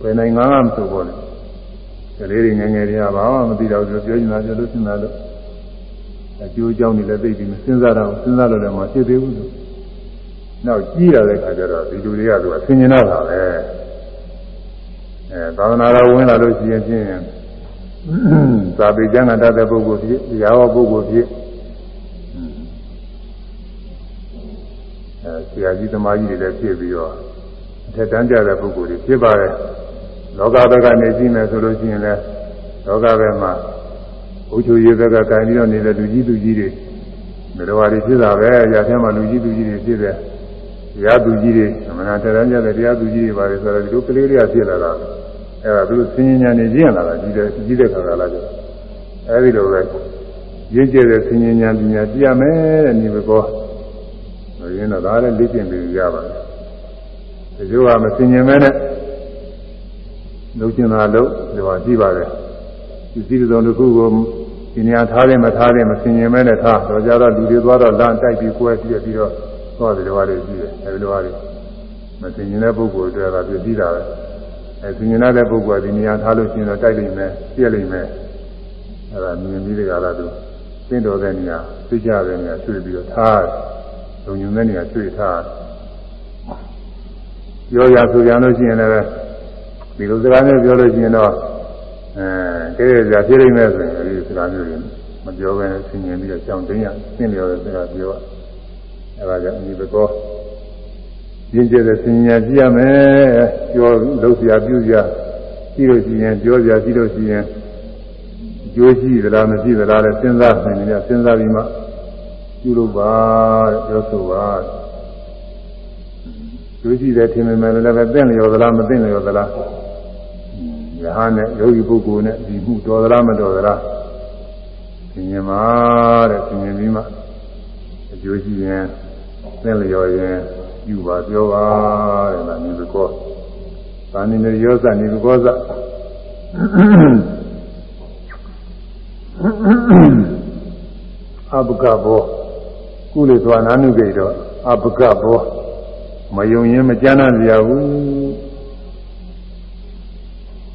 ဘယ်နိုင်ငံမှမဆိုပေါ်လေကလေးတွေငငယ်တွေကဘာမှမသိတော့ဘူးပြောနေတာပြောလို့စဉ်းစားလို့အကျိုးအကြောင်းတွေလည်းသိပြီးမစဉ်းစားတော့စဉ်းစားလို့လည်းမရှိသေးဘူးလို့နောက်ကြည့်ရတဲ့ခါကျတော့ဒီလူတွေကသူကဆင်ញင်တော့တာပဲအဲသာသနာတော်ဝင်လာလို့ရှိရင်ဖြင့် သာပေကျမ်းဂန်တတ်တဲ့ပုဂ္ဂိုလ်ဖြစ်တရားဟောပုဂ္ဂိုလ်ဖြစ်အဲဆရာကြီးသမားကြီးတွေလည်းဖြစ်ပြီးတော့အထက်တန်းကြတဲ့ပုဂ္ဂိုလ်တွေဖြစ်ပါတယ်လောကဘက်ကနေကြည့်မယ်ဆိုလို့ရှိရင်လည်းလောကဘက်မှာဥချူရေဘက်ကကံပြီးတော့နေတဲ့လူကြီးလူကြီးတွေမေတော်ဝါတွေဖြစ်တာပဲရာထဲမှာလူကြီးလူကြီးတွေဖြစ်တယ်တရားသူကြီးတွေအမှန်တရားကြတဲ့တရားသူကြီးတွေပါတယ်ဆိုတော့ဒီလိုကလေးတွေကဖြစ်လာတာ အဲ့ဒါသူတို့စဉ်းဉာဏ်နဲ့ကျင့်လာတာကြီးတယ်ကြီးတဲ့ခါကလာကြအဲ့ဒီလိုပဲရင့်ကျက်တဲ့စဉ်းဉာဏ်ပညာကြည့်ရမယ်တဲ့ညီမကောရင်းတော့ဒါလည်းလေ့ကျင့်ပြီးရပါတယ်ဒီလိုကမစဉ်းဉာဏ်မဲနဲ့လုံးကျင်တာလို့ဒီမှာကြည့်ပါတယ်ဒီစည်းစုံတစ်ခုကိုဒီနေရာထားတယ်မထားတယ်မစဉ်းဉာဏ်မဲနဲ့ထားတော့ကြတော့လူတွေသွားတော့လမ်းတိုက်ပြီးကွဲပြီးပြီးတော့သွားတယ်ဒီလိုပါလေကြည့်တယ်အဲဒီလိုပါလေမစဉ်းဉာဏ်တဲ့ပုဂ္ဂိုလ်တွေကပြည့်ပြီးတာပဲ အဲစင်ញတဲ့ပုဂ္ဂိုလ်ကဒီနေရာထားလို့ရှိရင်တော့တိုက်လိမ့်မယ်ပြည့်လိမ့်မယ်အဲဒါမြင်ပြီးတဲ့ကလာသူသင်တော်တဲ့နေရာသိကြတဲ့နေရာဆွေးပြီးတော့ထားလုံညုံတဲ့နေရာဆွေးထားပြောရဆိုရလို့ရှိရင်လည်းဒီလိုစကားမျိုးပြောလို့ရှိရင်တော့အဲကဲကြဖြစ်နေမယ်ဆိုရင်ဒီစကားမျိုးတွေမပြောဘဲဆင်ញင်ပြီးတော့ကြောင်တင်းရဆင်းလျော်တဲ့စကားပြောအဲဒါကြောင့်ဒီဘကော ရင်းကျက်တဲ့စဉ္ညာကြည့်ရမယ်ကြောလုံးစရာပြုစရာရှိလို့ရှိရင်ကြောစရာရှိလို့ရှိရင်ကြိုးရှိသလားမရှိသလားလဲစဉ်းစားနေနေစဉ်းစားပြီးမှပြုလို့ပါပြောဆိုပါကြိုးရှိတယ်ထင်မြင်မယ်လည်းပဲသိလျော်သလားမသိလျော်သလားရဟန်းနဲ့ယောဂီပုဂ္ဂိုလ်နဲ့ဒီမှုတော်သလားမတော်သလားသင်မြင်ပါတဲ့သင်မြင်ပြီးမှအကျိုးရှိရင်သိလျော်ရင် ယူပါပြောပါတဲ့လားမြင်ကောသာနိနေရောဇနိဘောဇအပကဘောကုလေသွားနာနုဂိတော့အပကဘောမယုံရင်မကြမ်းနာကြဘူး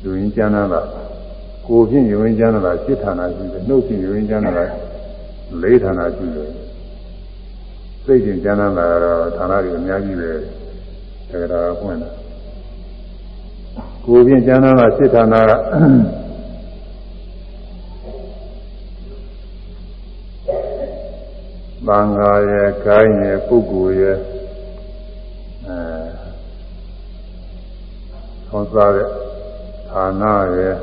လူရင်းကြမ်းနာတာကိုဖြင့်ယုံရင်ကြမ်းနာတာစိတ်ဌာနရှိတယ်နှုတ်ဖြင့်ယုံရင်ကြမ်းနာတာလေးဌာနရှိတယ် စိတ်ဖြင့်ကြမ်းနာတာတော့ဌာနတွေအများကြီးပဲတကယ်တော့ပွင့်တယ်ကိုဖြင့်ကျမ်းသာတာစိတ်ဌာနကဘင်္ဂါရဲ့ကိုင်းရဲ့ပုဂ္ဂိုလ်ရဲ့အဲသွန်စားတဲ့ဌာနရဲ့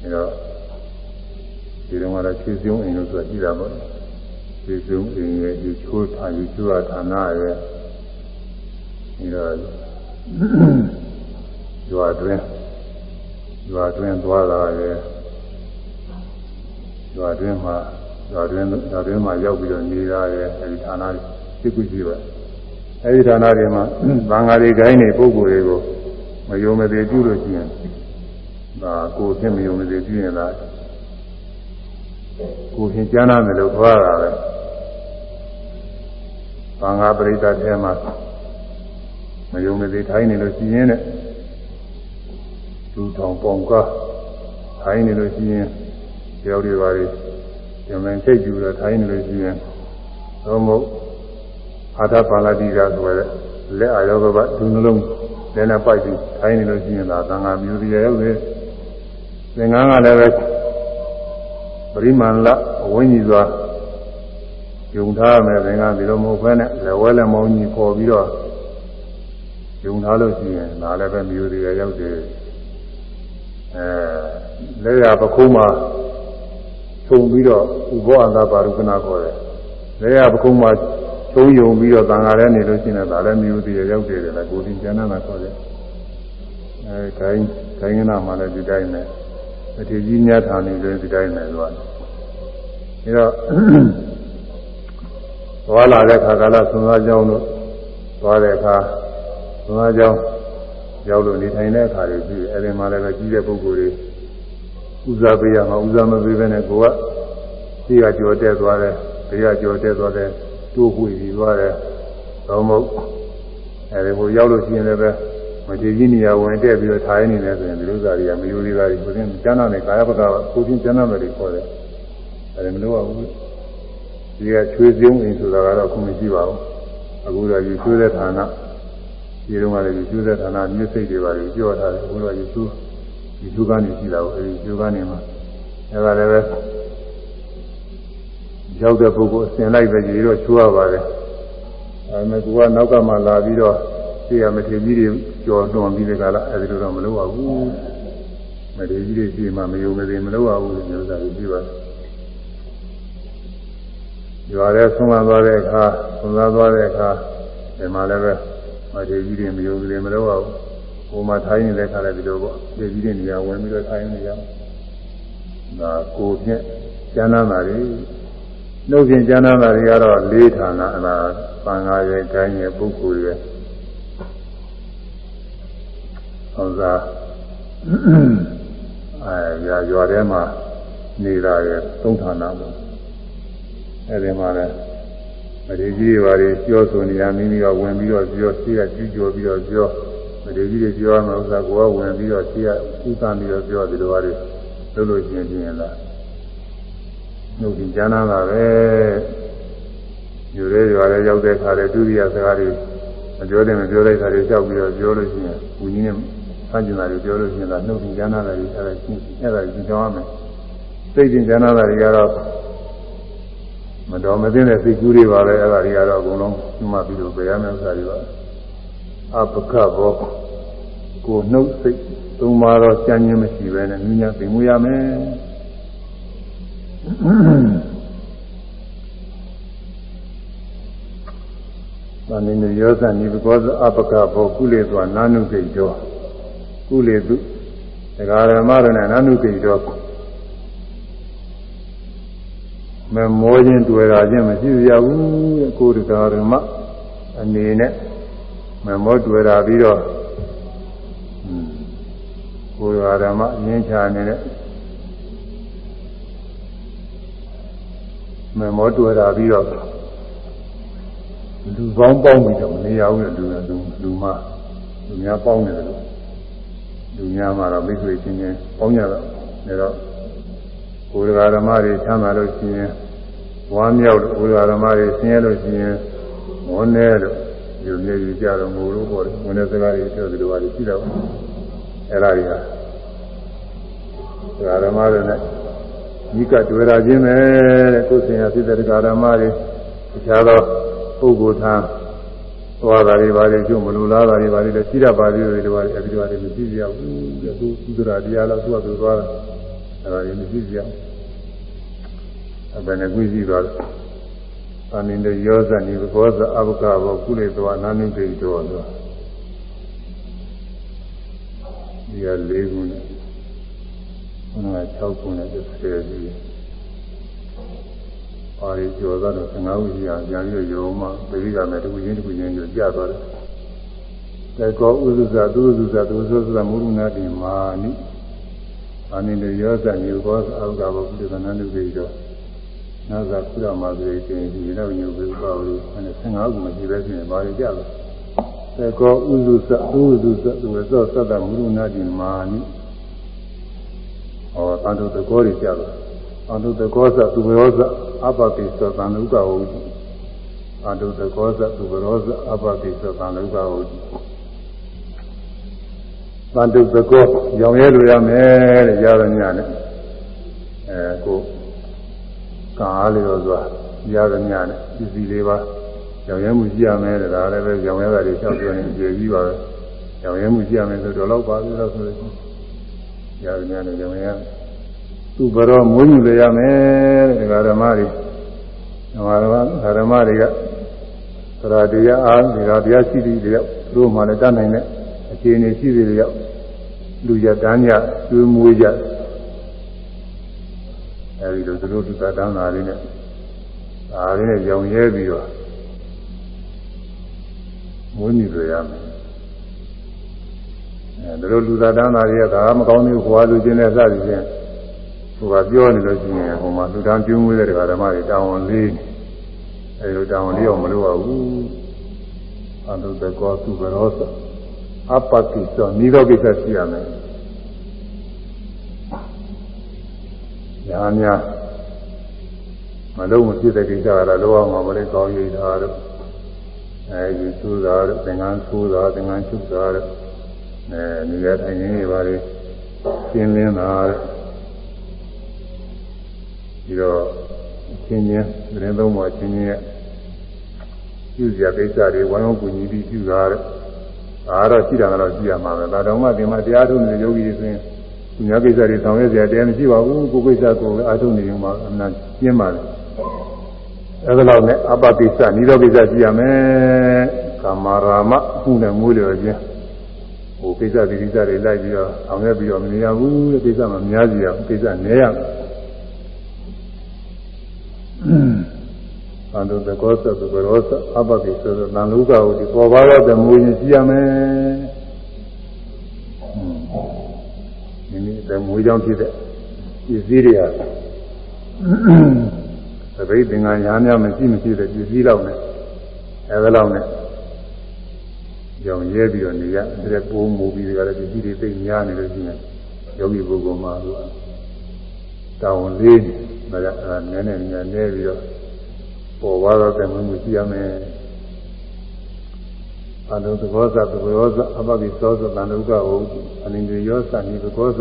ပြီးတော့ဒီတော့လည်းခြေစုံအိမ်လို့ဆိုတာကြည့်တာပေါ့ ခြေစုံအိမ်ရဲ့ဒီချိုးဌာယူချိုးဌာနရဲ့ပြီးတော့ရွာတွင်ရွာတွင်သွားတာရဲ့ရွာတွင်မှာရွာတွင်ရွာတွင်မှာရောက်ပြီးတော့နေတာရဲ့အဲဒီဌာနတွေသိကုရှိပဲအဲဒီဌာနတွေမှာသံဃာတွေဂိုင်းတွေပုဂ္ဂိုလ်တွေကိုမယုံမသေးပြုလို့ရှိရင်ဒါကိုယ်ဖြင့်မယုံမသေးပြုရင်လားကိုယ်ဖြင့်ကြားနာမယ်လို့ခေါ်ရတာပဲ သံဃာပရိသတ်ထဲမှာမယုံမသေးထိုင်းနေလို့ရှိရင်တဲ့လူထောင်ပေါင်ကားထိုင်းနေလို့ရှိရင်ကြောက်တွေပါလေဇမန်ထိတ်ကြည့်တော့ထိုင်းနေလို့ရှိရင်သုံးဖို့အာသပါဠတိကဆိုရဲလက်အာရောဘဒုနှလုံးလည်းနဲ့ပိုက်ပြီးထိုင်းနေလို့ရှိရင်ဒါသံဃာမျိုးစီရောက်တယ်သင်္ကန်းကလည်းပဲပရိမာဏလအဝိညာဉ်စွာ ယုံထားမယ်သင်္ကန်းဒီလိုမဟုတ်ဘဲနဲ့လက်ဝဲလက်မောင်းကြီးပေါ်ပြီးတော့ယုံထားလို့ရှိရင်ဒါလည်းပဲမျိုးစီရောက်တယ်အဲလက်ရပခုံးမှာခြုံပြီးတော့ဥဘောအန္တပါရုကနာခေါ်တယ်လက်ရပခုံးမှာခြုံယုံပြီးတော့တန်ဃာထဲနေလို့ရှိရင်ဒါလည်းမျိုးတည်ရောက်တယ်လေကိုယ်တင်ကျမ်းနာခေါ်တယ်အဲခိုင်းခိုင်းကနာမှလည်းဒီတိုင်းနဲ့အထေကြီးညထာနေလည်းဒီတိုင်းနဲ့သွားတယ်ဒါတော့ သွားလာတဲ့ခါကာလသုံးသားကြောင်းတို့သွားတဲ့အခါသုံးသားကြောင်းရောက်လို့နေထိုင်တဲ့အခါတွေပြီးအဲဒီမှာလည်းပဲကြီးတဲ့ပုဂ္ဂိုလ်တွေဥစားပေးရမှာဥစားမပေးဘဲနဲ့ကိုကရှိကကြော်တက်သွားတယ်ဘေးကကြော်တက်သွားတယ်တိုးပွေပြီးသွားတယ်သောမဟုတ်အဲဒီကိုရောက်လို့ရှိရင်လည်းပဲမထေကြီးနေရာဝင်တက်ပြီးတော့ထိုင်နေတယ်ဆိုရင်ဒီလိုစားတွေကမယိုသေးတာတွေကိုချင်းကျမ်းနာနဲ့ကာယပကကိုချင်းကျမ်းနာမယ်တွေခေါ်တယ်အဲဒီမလို့ပါဘူး ဒီကချွေးစုံအိမ်ဆိုတာကတော့ခုမရှိပါဘူးအခုတော့ယူချွေးတဲ့ဌာနဒီတော့ကလည်းယူတဲ့ဌာနမြစ်စိတ်တွေပါပြီးပြောထားတယ်ဘုရားယူယူယူကနေရှိတာကိုအဲဒီယူကနေမှာအဲဒါလည်းပဲရောက်တဲ့ပုဂ္ဂိုလ်အစဉ်လိုက်ပဲကြီးတော့ချိုးရပါတယ်အဲမဲ့သူကနောက်ကမှလာပြီးတော့သိရမထေကြီးတွေကြော်တွန်ပြီးတဲ့ကလာအဲဒီလိုတော့မလုပ်ရဘူးမထေကြီးတွေရှိမှမယုံမသိမလုပ်ရဘူးလို့ပြောတာကိုကြည့်ပါ ရွာထဲဆုံးမသွားတဲ့အခါဆုံးသွားသွားတဲ့အခါဒီမှာလည်းပဲမထေကြီးတွေမယုံကြည်မလို့အောင်ကိုမှထိုင်းနေတဲ့ခါလည်းဒီလိုပေါ့ထေကြီးတွေနေရာဝင်ပြီးတော့ထိုင်းနေရအောင်ဒါကိုဖြင့်ကျမ်းသာတာတွေနှုတ်ဖြင့်ကျမ်းသာတာတွေကတော့လေးဌာနအလားပန်ဃာရဲ့ဂိုင်းရဲ့ပုဂ္ဂိုလ်ရဲ့ဟောစားအဲရွာရွာထဲမှာနေတာရဲ့သုံးဌာနပေါ့ အဲဒီမှာလည်းမထေကြီးတွေပါလေပြောဆိုနေရမိမိကဝင်ပြီးတော့ပြောရှိရကြည့်ကြော်ပြီးတော့ပြောမထေကြီးတွေပြောရမယ်ဥစ္စာကိုကဝင်ပြီးတော့ရှိရဥစ္စာပြီးတော့ပြောဒီလိုပါလေလုပ်လို့ချင်းချင်းလားနှုတ်ကြကျမ်းနာတာပဲယူရဲရွာရဲရောက်တဲ့ခါလေဒုတိယစကားတွေမပြောတဲ့မပြောတဲ့ခါတွေကြောက်ပြီးတော့ပြောလို့ရှိရင်ဘုကြီးနဲ့ဆန်းကျင်တာတွေပြောလို့ရှိရင်တော့နှုတ်ကြကျမ်းနာတာတွေအဲ့ဒါချင်းအဲ့ဒါကြည့်ကြောင်းရမယ်စိတ်ကြင်ကျမ်းနာတာတွေကတော့ မတော်မသိတဲ့စိတ်ကူးတွေပါပဲအဲ့ဒါတွေကတော့အကုန်လုံးမှတ်ပြီးတော့ပြရမယ့်ဥစ္စာတွေပါအပကဘောကိုနှုတ်စိတ်သုံးပါတော့ကြံ့ညင်းမရှိပဲနဲ့မြညာသိမှုရမယ်သံနေရောဇန်ဒီဘကောအပကဘောကုလေသွားနာနုကိတောကုလေသူဒဂရမရဏနာနုကိတော မမောခြင်းတွေ့တာချင်းမရှိရဘူးတဲ့ကိုယ်တရားဓမ္မအနေနဲ့မမောတွေ့တာပြီးတော့ကိုယ်တော်ဓမ္မအင်းချနေတဲ့မေမောတွေ့တာပြီးတော့လူပေါင်းပေါင်းပြီးတော့မနေရဘူးလေလူလူလူမလူများပေါင်းနေတယ်လို့လူများမှာတော့မိတ်ဆွေချင်းချင်းပေါင်းကြတော့ဒါတော့ကိုယ်တော်ဓမ္မတွေချမ်းသာလို့ရှိရင် ဝမ်းမြောက်လို့ကိုယ်တော်ဓမ္မတွေဆင်းရဲလို့ရှိရင်မောနေလို့ယူနေယူကြတော့ငိုလို့ပေါ့လေဝင်တဲ့စကားတွေပြောသလိုပါလိရှိတော့အဲ့ဒါတွေဟာဓမ္မတွေနဲ့ဤကတွေ့တာချင်းပဲတဲ့ကိုယ်စင်ရဖြစ်တဲ့ဓမ္မတွေတခြားသောပုဂ္ဂိုလ်သားသွားတာတွေပါလေကျုံမလူလားတာတွေပါလေလည်းရှိရပါသေးတယ်တွေပါလေအဲဒီတွေမရှိကြဘူးတဲ့သူသုဒ္ဓရာတရားလောက်သူ့အတူသွားတာအဲဒါတွေမရှိကြဘူး အဘယ်နဲ့ကြည့်ကြည့်တော့အနန္တယောဇနိဘောဇအဘကဘောကုလေသောအနန္တိတောတော့ဒီက၄ခုနဲ့ခုနက6ခုနဲ့30ကြီးပါရီကျော်တော့15ခုကြီးအောင်ပြန်ပြီးရုံမှပိဋကမဲ့တခုချင်းတခုချင်းကျော်ကြသွားတယ်။တေကောဥဇဇသူဥဇဇသူဥဇဇမုရုဏတိမာနိအာနိလေယောဇညုဘောအာဟုကဘောကုသနန္ဒုပိတော နာဇာကုရမသေခြင်းဒီနောက်ညုပိပါဝိအဲ15ခုမရှိပဲဖြစ်ရင်ပါရီကြတယ်။တေကောဥဇဇသူဥဇဇသူဥဇဇသတ္တမုရုဏတိမာနိဟောတန်တုတကောတွေကြတယ်။တန်တုတကောဇသူဘောဇအပတိသသံလူကဝုတိအတုတကောဇသူဘရောဇအပတိသသံလူကဝုတိသံတုတကောရောင်ရဲလိုရမယ်တဲ့ရရညနဲ့အဲကို ကာအားလေးတော့ဆိုတာရရညနဲ့ပစ္စည်းလေးပါရောင်ရဲမှုရှိရမယ်တဲ့ဒါလည်းပဲရောင်ရဲတာတွေလျှောက်ပြောနေကြပြီးပါပဲရောင်ရဲမှုရှိရမယ်ဆိုတော့တော့ပါပြီတော့ဆိုလို့ရရညနဲ့ရောင်ရဲသူ့ဘရောမွေးမြူလေရမယ်တဲ့ဓမ္မတွေဓမ္မဓမ္မတွေကသရတရားအားဒီကတရားရှိသည်တွေရောက်သူတို့မှလည်းတတ်နိုင်တဲ့အခြေအနေရှိသည်တွေရောက်လူရတန်းကြကျွေးမွေးကြ အဲဒီလိုသူတို့သူတန်းတာလေးနဲ့ဒါလေးနဲ့ရောင်ရဲပြီးတော့မွေးမြူလေရမယ်အဲတို့လူသားတန်းတာတွေကဒါမကောင်းသေးဘူးခွာလူချင်းနဲ့စသည်ဖြင့်သူကပြောနေလို့ရှိရင်ဟိုမှာလူတန်းကျွေးမွေးတဲ့ဓမ္မတွေတောင်းဝန်လေးအဲလိုတောင်းဝန်လေးအောင်မလုပ်ရဘူးအန္တုတကောသူဘရောသအပတိသောနိရောဂိစ္စရှိရမယ် ညာများမလုံးမဖြစ်တဲ့ကိစ္စကတော့လောအောင်မှာမလေးကောင်းရိပ်တာတို့အဲဒီသူးတာတို့သင်္ကန်းသူးတာသင်္ကန်းချုပ်တာတို့အဲနေရာတိုင်းရင်းတွေပါလေရှင်းလင်းတာတို့ပြီးတော့ချင်းချင်းသတင်းသုံးပါချင်းချင်းရဲ့ပြုစရာကိစ္စတွေဝိုင်းဝန်းကူညီပြီးပြုတာတဲ့ဒါတော့ရှိတာကတော့ရှိရမှာပဲဒါတော့မှဒီမှာတရားထုတ်နေတဲ့ယောဂီတွေဆိုရင် သူများကိစ္စတွေဆောင်ရွက်စရာတရားမရှိပါဘူးကိုယ်ကိစ္စကိုယ်အားထုတ်နေရင်မှအမှန်ကျင်းပါလေအဲဒါလောက်နဲ့အပပိစ္စနိရောကိစ္စရှိရမယ်ကာမရာမမှုနဲ့မွေးလျော်ခြင်းဟိုကိစ္စဒီကိစ္စတွေလိုက်ပြီးတော့ဆောင်ရွက်ပြီးတော့မနေရဘူးတဲ့ကိစ္စမှများစီရကိစ္စနည်းရအန္တုတကောသသရောသအပတိဆိုတဲ့သံလူကကိုဒီပေါ်ပါတော့တမူရင်ရှိရမယ်။ တမူကြောင့်ဖြစ်တဲ့ပစ္စည်းတွေဟာသတိသင်္ကန်းညာများမရှိမရှိတဲ့ပစ္စည်းတော့နဲ့အဲဒါလောက်နဲ့ကြောင်ရဲပြီးတော့နေရတဲ့ပိုးမူပြီးကြတဲ့ပစ္စည်းတွေသိများနေလို့ရှိရင်ယောဂီပုဂ္ဂိုလ်မှာသူကတောင်းလေးဒါကအဲနည်းနည်းနည်းနည်းပြီးတော့ပေါ်သွားတော့တယ်မှုရှိရမယ်အနုသဘောဇသဘောဇအပပိသောဇတန်ဥကဝုအနိန္ဒယောသနိသဘောဇ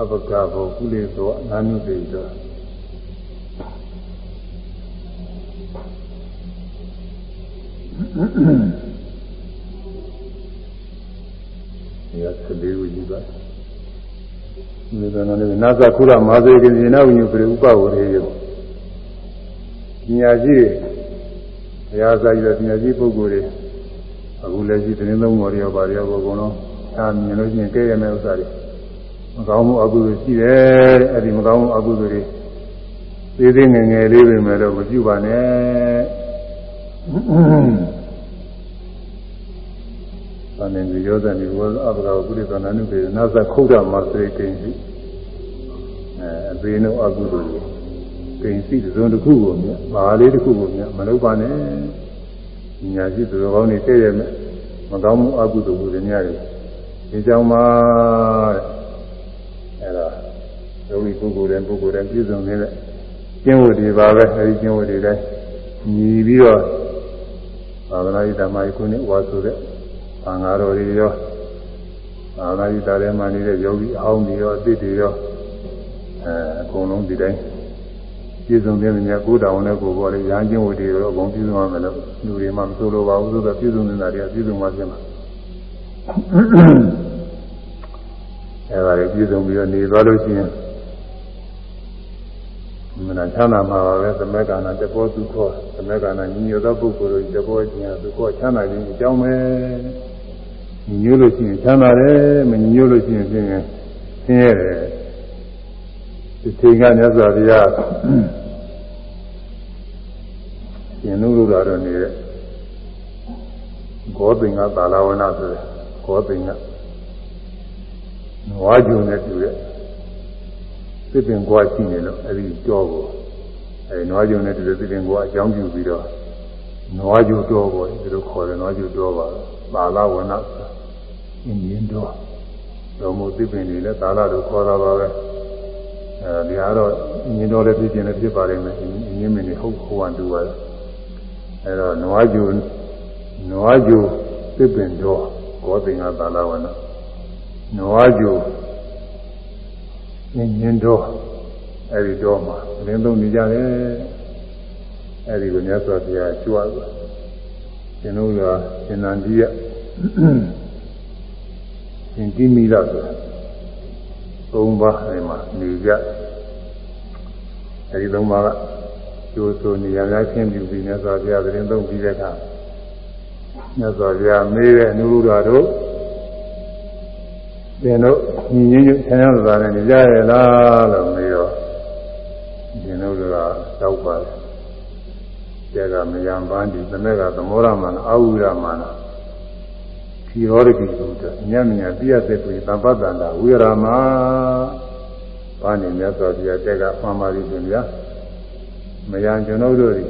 အပကဘောကုလေသောအနာနုတေတောဒီကသလေးကိုကြည့်ပါဒီကနေ့နာသခုရမာဇေကိဉ္စနာဝိညုပရိဥပဝရေယောပညာရှိတွေဘုရားစာရည်ပညာရှိပုဂ္ဂိုလ်တွေအခုလည်းရှိတင်းသုံးပေါ်ရောပါရောအကုန်လုံးအာမြင်လို့ရှိရင်ကဲရမယ့်ဥစ္စာတွေ မကောင်းမှုအကုသိုလ်ရှိတယ်အဲ့ဒီမကောင်းမှုအကုသိုလ်တွေသေးသေးငယ်ငယ်လေးပဲမဲ့တော့မပြုပါနဲ့သသာနေဒီရောဇန်ဒီဝအဘဂဝကုရိသနာနုပေနာသခုဒ္ဓမစေကိဉ္စီအဲအသေးနှုတ်အကုသိုလ်ကိဉ္စီသုံးတစ်ခုကိုမြတ်ဘာလေးတစ်ခုကိုမြတ်မလုပ်ပါနဲ့ညာရှိသူတော်ကောင်းတွေတည့်ရမယ်မကောင်းမှုအကုသိုလ်တွေများတယ်ဒီကြောင့်မှာအဲဒါ ယောဂီပုဂ္ဂိုလ်တိုင်းပုဂ္ဂိုလ်တိုင်းပြည့်စုံနေတဲ့ကျင့်ဝတ်တွေပါပဲအဲဒီကျင့်ဝတ်တွေတိုင်းညီပြီးတော့သာသနာ့ဓမ္မကြီးခုနှစ်ဝါဆိုတဲ့သံဃာတော်တွေရောသာသနာ့ဓာတ်ထဲမှာနေတဲ့ယောဂီအဟောင်းတွေရောအသစ်တွေရောအဲအကုန်လုံးဒီတိုင်းပြည့်စုံတဲ့မြတ်ကိုယ်တော်နဲ့ကိုယ်ပေါ်လေရဟန်းကျင့်ဝတ်တွေရောအကုန်ပြည့်စုံရမယ်လို့လူတွေမှမဆိုလိုပါဘူးဆိုတော့ပြည့်စုံနေတာတွေကပြည့်စုံမှဖြစ်မှာအဲဒါတွေပြည့်စုံပြီးတော့နေသွားလို့ရှိရင်မ နာချမ်းသာမှာပါပဲသမက်ကနာတဘောသူခေါ်သမက်ကနာညီညွတ်သောပုဂ္ဂိုလ်တို့တဘောချင်းသူခေါ်ချမ်းသာခြင်းအကြောင်းပဲညီညွတ်လို့ရှိရင်ချမ်းသာတယ်မညီညွတ်လို့ရှိရင်ဖြင့်ဆင်းရဲတယ်ဒီချိန်ကမြတ်စွာဘုရားရှင်နုရုဒ္ဓတော်နေတဲ့ဂောသိင်္ဂသာလဝနာဆိုတဲ့ဂောသိင်္ဂနွားဂျုံနဲ့တူတဲ့ သစ်ပင်ကွာရှိနေလို့အဲဒီကြောကိုအဲဒီနွားဂျုံနဲ့တူတဲ့သစ်ပင်ကွာအကြောင်းပြုပြီးတော့နွားဂျုံတော်ကိုဒီလိုခေါ်တယ်နွားဂျုံတော်ပါသာလဝနာအင်းရင်တော်တော်မို့သစ်ပင်တွေလည်းသာလလို့ခေါ်တာပါပဲအဲဒီဟာတော့ညင်တော်လည်းဖြစ်ခြင်းလည်းဖြစ်ပါလိမ့်မယ်ညင်မင်းတွေဟုတ်ဟိုကတူပါတယ်အဲတော့နွားဂျုံနွားဂျုံသစ်ပင်တော်ဘောသိင်္ဂသာလဝနာနွားဂျုံ ညင်ညင်တော့အဲ့ဒီတော့မှလင်းသုံးနေကြတယ်အဲ့ဒီကိုမြတ်စွာဘုရားကြွားတယ်ရှင်တို့ကရှင်နန္ဒီယရှင်တိမိလာဆိုတာသုံးပါးအဲ့မှာနေကြအဲ့ဒီသုံးပါးကကျိုးဆိုနေရာများချင်းပြပြီးမြတ်စွာဘုရားသတင်းသုံးပြီးတဲ့အခါမြတ်စွာဘုရားမေးတဲ့အနုရုဒ္ဓတို့ သင်တို့ညီညွတ်ဆန်းရတာနဲ့နေကြရလားလို့မေးတော့သင်တို့ကတောက်ပါတယ်ကျက်ကမယံပန်းဒီသမက်ကသမောရမနာအာဝုရမနာခီရောရကိသုတ္တညံ့ညံ့ပြည့်တဲ့ကိုသဗ္ဗတန္တာဝိရမဘာနေမြတ်စွာဘုရားတက်ကမှန်ပါပြီရှင်ဗျာမယံကျွန်ုပ်တို့ဒီ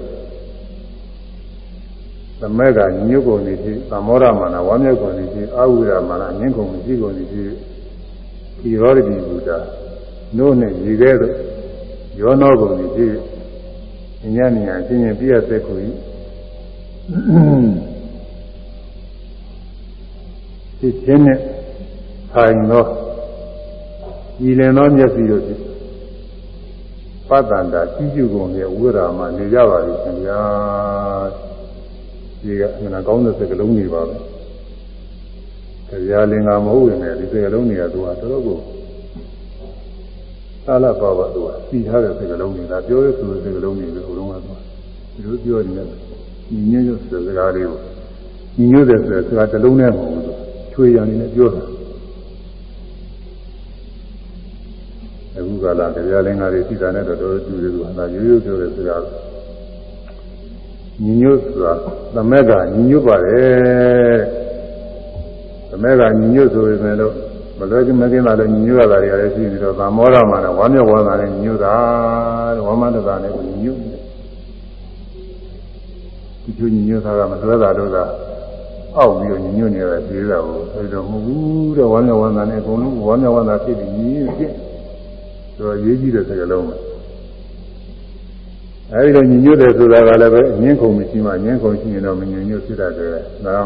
သမက်ကညုတ်ကုန်နေပြီသမောရမနာဝါမြောက်ကုန်နေပြီအာဝိရမနာငင်းကုန်မရှိကုန်နေပြီဒီရောရတိဘုရားနို့နဲ့ရေခဲတို့ရောနောကုန်နေပြီညဉ့်ညံ့ချင်းချင်းပြည့်သက်ခုဤဒီချင်းနဲ့ထိုင်သောဤလင်သောမျက်စိတို့ဖြင့်ပတ္တန္တာကြီးကျုကုန်ရဲ့ဝိရာမနေကြပါလိမ့်ခင်ဗျာ ဒီကအမှန်ကောင်းတဲ့စကားလုံးတွေပါပဲတရားလင်္ကာမဟုတ်ရင်လည်းဒီစကားလုံးတွေကသူကတော်တော်ကိုသာလပါပါသူကစီထားတဲ့စကားလုံးတွေဒါပြောရဆိုတဲ့စကားလုံးတွေဟိုတုန်းကတော့ဒီလိုပြောနေတဲ့ညီညွတ်တဲ့စကားလေးကိုညီညွတ်တဲ့စကားတစ်လုံးနဲ့မဟုတ်ဘူးချွေရံနေနဲ့ပြောတာအခုကလာတရားလင်္ကာတွေစီတာနဲ့တော့တော်တော်တူတယ်သူကဒါရိုးရိုးပြောတဲ့စကား ညီညွတ်ဆိုတာသမက်ကညီညွတ်ပါတယ်သမက်ကညီညွတ်ဆိုပေမဲ့လို့မလွယ်ကမကင်းတာလည်းညီညွတ်ရတာတွေလည်းရှိပြီးတော့သာမောရမှာလည်းဝါမျက်ဝါသာလည်းညီညွတ်တာဝါမတတာလည်းညီညွတ်ဒီကျညီညွတ်တာကမလွယ်တာတော့ကအောက်ပြီးတော့ညီညွတ်နေရတဲ့ပြေးတာကိုအဲဒီတော့မဟုတ်ဘူးတဲ့ဝါမျက်ဝါသာနဲ့အကုန်လုံးဝါမျက်ဝါသာဖြစ်ပြီးညီညွတ်ဖြစ်ဆိုတော့ရေးကြည့်တဲ့စကားလုံးပဲ အဲဒီလိုညီညွတ်တယ်ဆိုတာကလည်းပဲငင်းခုံမရှိမှငင်းခုံရှိရင်တော့မညီညွတ်ဖြစ်တတ်တယ်။ဒါ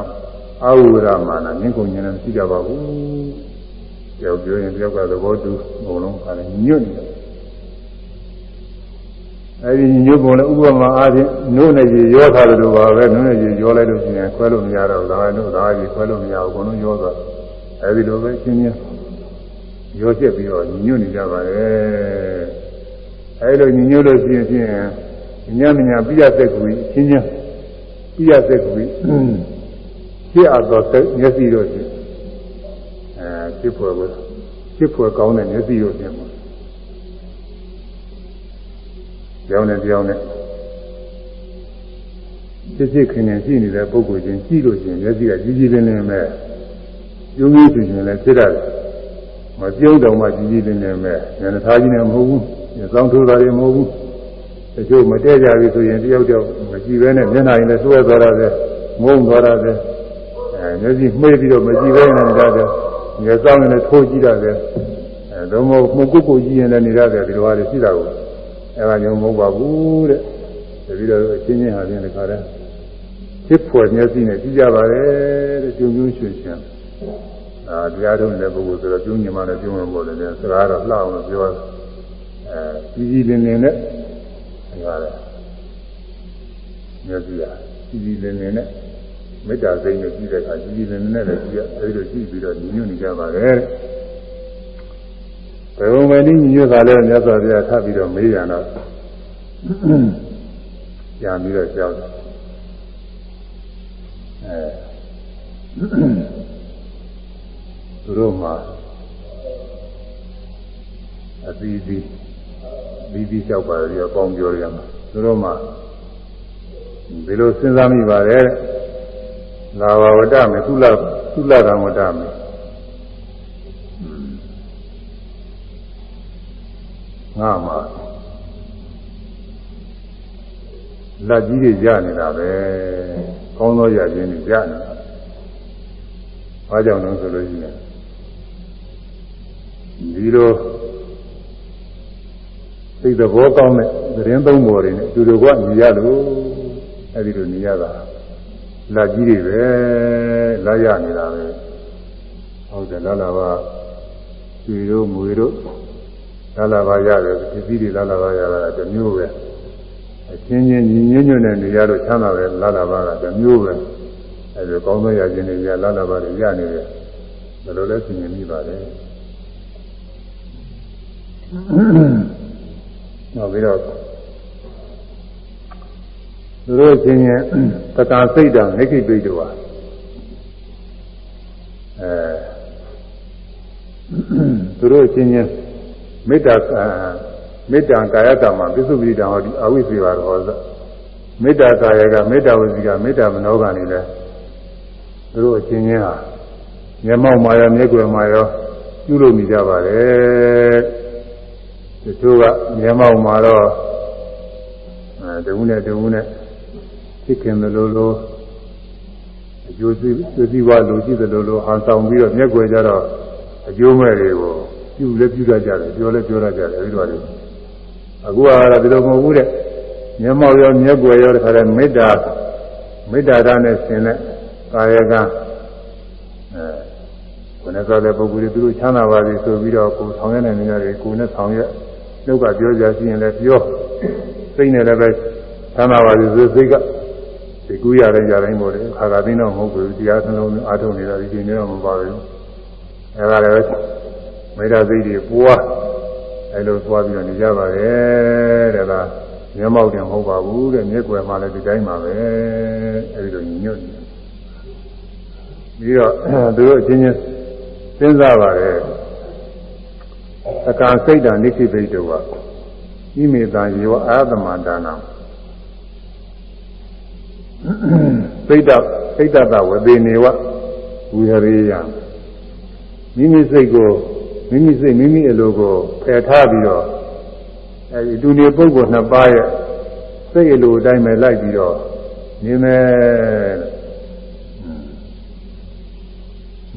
အာဝရမာနငင်းခုံညင်လည်းမရှိကြပါဘူး။ကြောက်ပြောရင်တယောက်ကသဘောတူအကုန်လုံးခါတယ်ညီညွတ်နေတယ်။အဲဒီညီညွတ်ပုံလည်းဥပမာအားဖြင့်နို့နဲ့ရေရောထားတယ်လို့ပါပဲနို့နဲ့ရေရောလိုက်လို့ရှိရင်ခွဲလို့မရတော့ဘူး။ဒါကနို့ဒါကြီးခွဲလို့မရဘူးအကုန်လုံးရောသွား။အဲဒီလိုပဲရှင်းရှင်းရောချက်ပြီးတော့ညီညွတ်နေကြပါလေ။အဲဒီလိုညီညွတ်လို့ရှိရင် ဖြင့်ညမညာပြရသက်ကူကြီးချင်းချင်းပြရသက်ကူကြီးဖြစ်အပ်သောမျက်စိတို့ဖြင့်အဲဖြစ်ဖွယ်ကိုဖြစ်ဖွယ်ကောင်းတဲ့မျက်စိတို့ဖြင့်ပေါ့ကြောင်းနဲ့ကြောင်းနဲ့ဖြစ်ဖြစ်ခင်ခင်ရှိနေတဲ့ပုဂ္ဂိုလ်ချင်းကြည့်လို့ချင်းမျက်စိကကြီးကြီးလင်းလင်းပဲကျုံးကြီးဆိုရင်လည်းဖြစ်ရတယ်မပြုံးတော့မှကြီးကြီးလင်းလင်းပဲဉာဏ်သားကြီးနဲ့မဟုတ်ဘူးညစောင်းထိုးတာတွေမဟုတ်ဘူး တချို့မတည့်ကြပြီဆိုရင်တယောက်တယောက်မကြည့်ပဲနဲ့မျက်နှာရင်လည်းသွဲသွားတာပဲငုံသွားတာပဲအဲမျက်စိမှိတ်ပြီးတော့မကြည့်ပဲနေတာပဲညစောင်းလည်းထိုးကြည့်တာပဲအဲတော့မဟုတ်မှုကုတ်ကုတ်ကြည့်ရင်လည်းနေရတယ်ဒီလိုဟာတွေရှိတာကိုအဲဒါမျိုးမဟုတ်ပါဘူးတဲ့တပည့်တော်အချင်းချင်းဟာပြင်တခါတည်းဖြစ်ဖွယ်မျက်စိနဲ့ကြည့်ကြပါလေတဲ့ကျုံကျုံရွှေရှင်အာတရားထုံးတဲ့ပုဂ္ဂိုလ်ဆိုတော့ကျုံညမလည်းကျုံဝင်ပေါ်တယ်စကားတော့လှအောင်လို့ပြောအဲကြီးကြီးလင်းလင်းနဲ့ ဒီပါလေမျက်စိကကြီးကြီးလင်းလင်းနဲ့မေတ္တာစိတ်နဲ့ကြည့်တဲ့အခါကြီးကြီးလင်းလင်းနဲ့လည်းကြည့်ရအဲဒီလိုကြည့်ပြီးတော့ညီညွတ်နေကြပါလေဘယ်လိုပဲနည်းညီညွတ်တာလဲမြတ်စွာဘုရားထပ်ပြီးတော့မေးရတော့ကြာပြီးတော့ကြောက်တယ်အဲသူတို့မှာအသီးသီး ပြီးပြီးလျှောက်ပါတယ်ပြီးတော့ပေါင်းပြောရမှာသူတို့မှာဒီလိုစဉ်းစားမိပါတယ်လာဘဝတ္တမေကုလကုလကံဝတ္တမေငါမှာလက်ကြီးတွေရနေတာပဲကောင်းသောရခြင်းတွေရနေတာဘာကြောင့်လဲဆိုလို့ရှိရင်ဒီလို စိတ်သဘောကောင်းတဲ့သတင်းသုံးပေါ်တွေနဲ့သူတို့ကနေရလို့အဲဒီလိုနေရတာလာကြီးတွေပဲလာရနေတာပဲဟုတ်တယ်လာလာပါသူတို့မွေတို့လာလာပါရတယ်ဒီစည်းတွေလာလာပါရတာတမျိုးပဲအချင်းချင်းညီညွတ်ညွတ်နဲ့နေရလို့ချမ်းသာတယ်လာလာပါကတမျိုးပဲအဲဒီကောင်းသောရခြင်းတွေရလာလာပါရရနေတယ်ဘယ်လိုလဲသိမြင်မိပါလဲ နောက်ပြီးတော့သူတို့ချင်းချင်းတက္ကစိတ်တံနိခိပိတောဟာအဲသူတို့ချင်းချင်းမေတ္တာမေတ္တာကာယကမှာပစ္စုပ္ပိတံဟောဒီအဝိဇ္ဇာတော်ဆိုမေတ္တာကာယကမေတ္တာဝစီကမေတ္တာမနောကနေလဲသူတို့အချင်းချင်းဟာမျက်မှောက်မှာရောမျက်ွယ်မှာရောပြုလုပ်နေကြပါတယ် တချို့ကမျက်မှောက်မှာတော့အဲတဝုနဲ့တဝုနဲ့ဖြစ်ခင်တယ်လို့လို့အကျိုးစီးစီးပွားလိုရှိတယ်လို့လို့ဟန်ဆောင်ပြီးတော့မျက်ွယ်ကြတော့အကျိုးမဲ့တွေကိုပြုလည်းပြုတတ်ကြတယ်ပြောလည်းပြောတတ်ကြတယ်အဲဒီတော့လေအခုကတော့ဒီလိုမဟုတ်ဘူးတဲ့မျက်မှောက်ရောမျက်ွယ်ရောတခါတည်းမေတ္တာမေတ္တာဓာတ်နဲ့ဆင်တဲ့ကာယကအဲကိုယ်နဲ့ဆိုတဲ့ပုဂ္ဂိုလ်တွေသူတို့ချမ်းသာပါစေဆိုပြီးတော့ကိုယ်ဆောင်ရတဲ့နေရာတွေကိုယ်နဲ့ဆောင်ရ နှုတ်ကပြောကြရှိရင်လည်းပြောစိတ်နဲ့လည်းပဲချမ်းသာပါစေဆိုစိတ်ကဒီကူရတဲ့ຢာတိုင်းပေါ်တယ်ခါခါသိတော့မဟုတ်ဘူးတရားစလုံးအားထုတ်နေတာဒီချိန်နေတော့မပါဘူးအဲဒါလည်းမေတ္တာစိတ်တွေပွားအဲလိုသွားပြီးတော့နေကြပါတယ်တဲ့လားမျက်မှောက်တင်မဟုတ်ပါဘူးတဲ့မျက်ွယ်မှလည်းဒီတိုင်းပါပဲအဲဒီလိုညွတ်နေပြီးတော့သူတို့အချင်းချင်းစဉ်းစားပါတယ် အကာစိတ်တံနိသိပိတောကဣမေတံယောအာသမဒါနံစိတ်တစိတ်တဝေနေဝဝိဟရိယမိမိစိတ်ကိုမိမိစိတ်မိမိအလိုကိုဖယ်ထားပြီးတော့အဲဒီဒုနေပုဂ္ဂိုလ်နှစ်ပါးရဲ့စိတ်အလိုအတိုင်းပဲလိုက်ပြီးတော့နေမယ်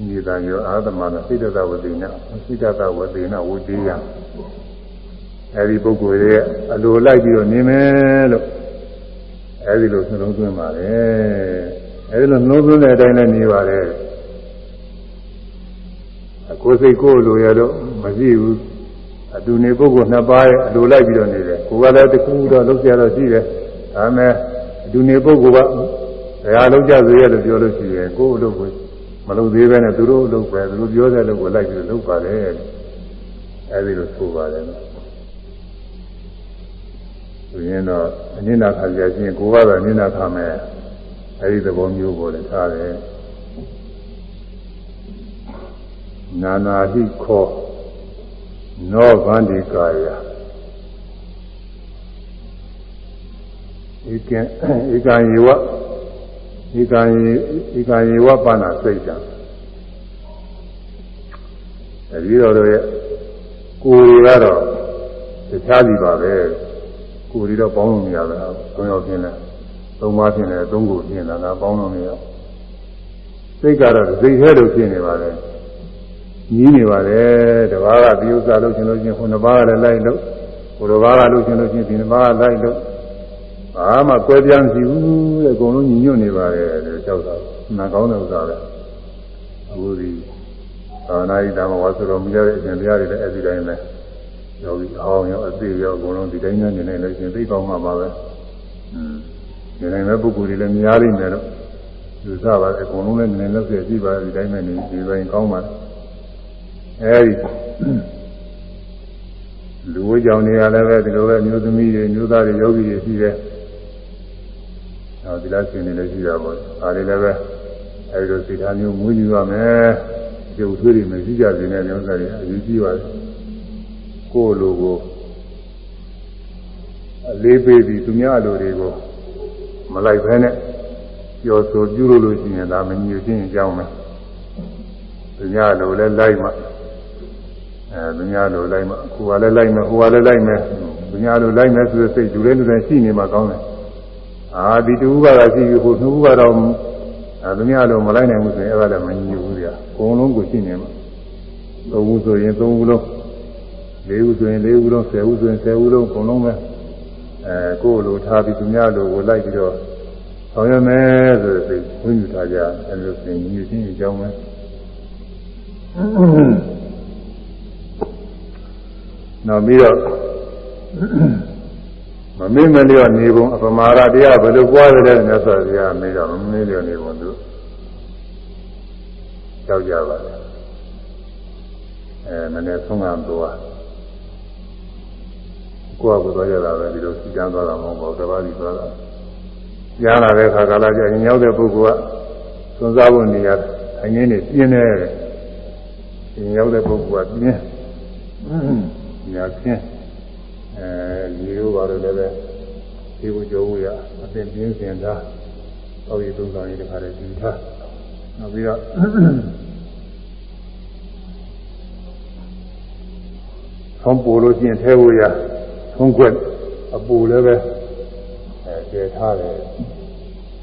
မြေတံရောအာသမနာစိတ္တဝတိနာစိတ္တဝတိနာဝုတိယအဲဒီပုဂ္ဂိုလ်ရဲ့အလိုလိုက်ပြီးတော့နေမယ်လို့အဲဒီလိုနှလုံးသွင်းပါလေအဲဒီလိုနှလုံးသွင်းတဲ့အတိုင်းလည်းနေပါလေကိုယ်စိတ်ကိုယ်လိုရတော့မရှိဘူးအတူနေပုဂ္ဂိုလ်နှစ်ပါးရဲ့အလိုလိုက်ပြီးတော့နေတယ်ကိုယ်ကလည်းတခုတော့လုပ်ကြတော့ရှိတယ်ဒါပေမဲ့အတူနေပုဂ္ဂိုလ်ကဘယ်ဟာလုပ်ကြစေရလို့ပြောလို့ရှိရင်ကိုယ်အလုပ်ကိုမ လုပ်သေးပဲနဲ့သူတို့လုပ်ပဲသူတို့ပြောတဲ့လုပ်ကိုလိုက်ပြီးလုပ်ပါတယ်အဲဒီလိုဆိုပါတယ်သူရင်တော့အနစ်နာခါကြချင်းကိုကတော့အနစ်နာခါမယ်အဲဒီသဘောမျိုးပေါ်တယ်ထားတယ်နာနာဟိခောနောဗန္ဒီကာယဧကံဧကံယော ဧကံဧကံယေဝပနာစိတ်တံအဲဒီတော်တို့ရဲ့ကိုယ်တွေကတော့တခြားစီပါပဲကိုယ်တွေတော့ပေါင်းလို့မရဘူးသုံးယောက်ပြင်းတယ်သုံးပါးပြင်းတယ်သုံးခုပြင်းတာကပေါင်းလို့မရစိတ်ကတော့စိတ်แท้လို့ဖြစ်နေပါလေကြီးနေပါလေတဘာကဒီဥစ္စာလို့ရှင်လို့ရှင်ခုနှစ်ပါးကလည်းလိုက်လို့ကိုယ်တစ်ပါးကလို့ရှင်လို့ရှင်ဒီနှစ်ပါးကလိုက်လို့ ဘာမှကွဲပြားမရှိဘူးတဲ့အကုန်လုံးညီညွတ်နေပါလေတဲ့ကြောက်တာနာကောင်းတဲ့ဥစ္စာပဲအခုဒီသာနာဤဓမ္မဝါဆိုတော်မူရတဲ့အရှင်တရားတွေလည်းအဲဒီတိုင်းပဲယောဂီအောင်ရောအသေးရောအကုန်လုံးဒီတိုင်းနဲ့နေနေလို့ရှင်သိကောင်းမှာပါပဲอืมနေနေမဲ့ပုဂ္ဂိုလ်တွေလည်းများလိမ့်မယ်လို့ယူဆပါအကုန်လုံးလည်းနေနေလို့ပြည့်ပါဒီတိုင်းနဲ့နေဒီပိုင်းကောင်းပါအဲဒီလူဝိကြောင်တွေကလည်းပဲဒီလိုပဲမျိုးသမီးတွေမျိုးသားတွေယောဂီတွေရှိတယ်။ နောက်ဒီလားရှင်တွေလည်းရှိတာပေါ့။ဒါတွေလည်းပဲအဲဒီလိုစိတ်ထားမျိုးမွေးမြူရမယ်။ကျုပ်သွေးတွေမရှိကြစေနဲ့မျိုးစားတွေအရေးကြီးပါတယ်။ကိုယ်လိုကိုအလေးပေးပြီးသူများလိုတွေကိုမလိုက်ဘဲနဲ့ပြောဆိုပြုလို့လို့ရှိရင်ဒါမညှို့ချင်းအကြောင်းပဲ။သူများလိုလည်းလိုက်မှအဲသူများလိုလိုက်မှကိုယ်ကလည်းလိုက်မယ်ဟိုကလည်းလိုက်မယ်သူများလိုလိုက်မယ်ဆိုတဲ့စိတ်ယူလဲလူတိုင်းရှိနေမှာကောင်းတယ် အာဒီတူကကရှိပြီဟိုနှူးကတော့အဲသူများလိုမလိုက်နိုင်ဘူးဆိုရင်အဲ့ဒါလည်းမညီဘူးကြာအကုန်လုံးကိုရှိနေမှာသုံးဦးဆိုရင်သုံးဦးလုံးလေးဦးဆိုရင်လေးဦးလုံးဆယ်ဦးဆိုရင်ဆယ်ဦးလုံးအကုန်လုံးပဲအဲကိုယ်လိုထားပြီးသူများလိုကိုလိုက်ပြီးတော့ဆောင်ရမယ်ဆိုတဲ့စိတ်ဝိညာဉ်ထားကြအဲ့လိုဆိုရင်ညီချင်းအကြောင်းပဲနောက်ပြီးတော့ မမေ့မလျော့နေပုံအပမာရတရားဘယ်လိုကြွားတယ်လဲမြတ်စွာဘုရားမေးတော့မမေ့လျော့နေပုံသူကြောက်ကြပါလေအဲမနေ့ဆုံးကသွားကိုယ့်အကူသွားရတာပဲဒီလိုစီကံသွားတာမဟုတ်ဘူးတပါးစီသွားတာကြားလာတဲ့ခါကာလကျရင်ရောက်တဲ့ပုဂ္ဂိုလ်ကသွန်စားဖို့နေရာအငင်းနေပြင်းနေတယ်ရင်ရောက်တဲ့ပုဂ္ဂိုလ်ကပြင်းညာခင်း အဲဒီလိုပါတော့လည်းပဲဒီကိုကြောဝရအသင်ပြင်းစင်သားအောက်ရည်သုံးဆောင်ရည်တခါတည်းဒီထားနောက်ပြီးတော့ဆုံးပူလို့ရှိရင်ထဲဖို့ရဆုံးခွက်အပူလည်းပဲအဲကျထားတယ်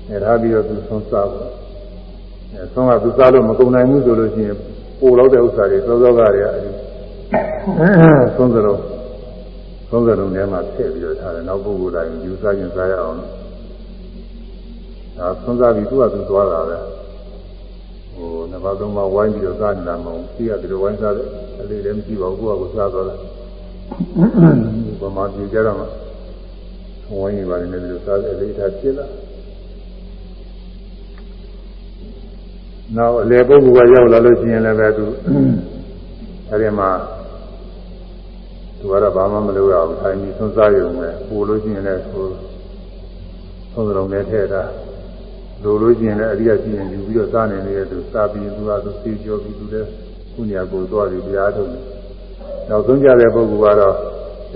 အဲထားပြီးတော့သူဆုံးစားဖို့အဲဆုံးကသူစားလို့မကုန်နိုင်ဘူးဆိုလို့ရှိရင်ပို့လောက်တဲ့ဥစ္စာတွေသောသောကတွေအဲဒီသုံးစလုံး သုံးစလုံးထဲမှာထည့်ပြီးတော့ထားတယ်နောက်ပုဂ္ဂိုလ်တိုင်းယူစားရင်စားရအောင်ဒါသုံးစားပြီးသူ့အတူသွားတာပဲဟိုနှစ်ပါးသုံးပါးဝိုင်းပြီးတော့စားနေတာမဟုတ်ဘူးပြီးရပြီးတော့ဝိုင်းစားတယ်အလေးလည်းမရှိပါဘူးကိုယ့်အကူစားသွားတာဗမာပြည်ကြတော့မှဝိုင်းနေပါနေတယ်လို့စားတယ်အလေးထားဖြစ်လာနောက်အလေပုဂ္ဂိုလ်ကရောက်လာလို့ရှိရင်လည်းပဲသူအဲဒီမှာ သူကတော့ဘာမှမလုပ်ရဘူးထိုင်ပြီးသွန်းစားရုံပဲပို့လို့ရှိရင်လည်းဆိုသုံးစုံနဲ့ထည့်တာလိုလို့ရှိရင်လည်းအရိယာရှိရင်ယူပြီးတော့စားနေတယ်သူစားပြီးသူကသူသိကြောပြီးသူလည်းခုညာကိုသွားပြီးတရားထုတ်တယ်နောက်ဆုံးကြတဲ့ပုဂ္ဂိုလ်ကတော့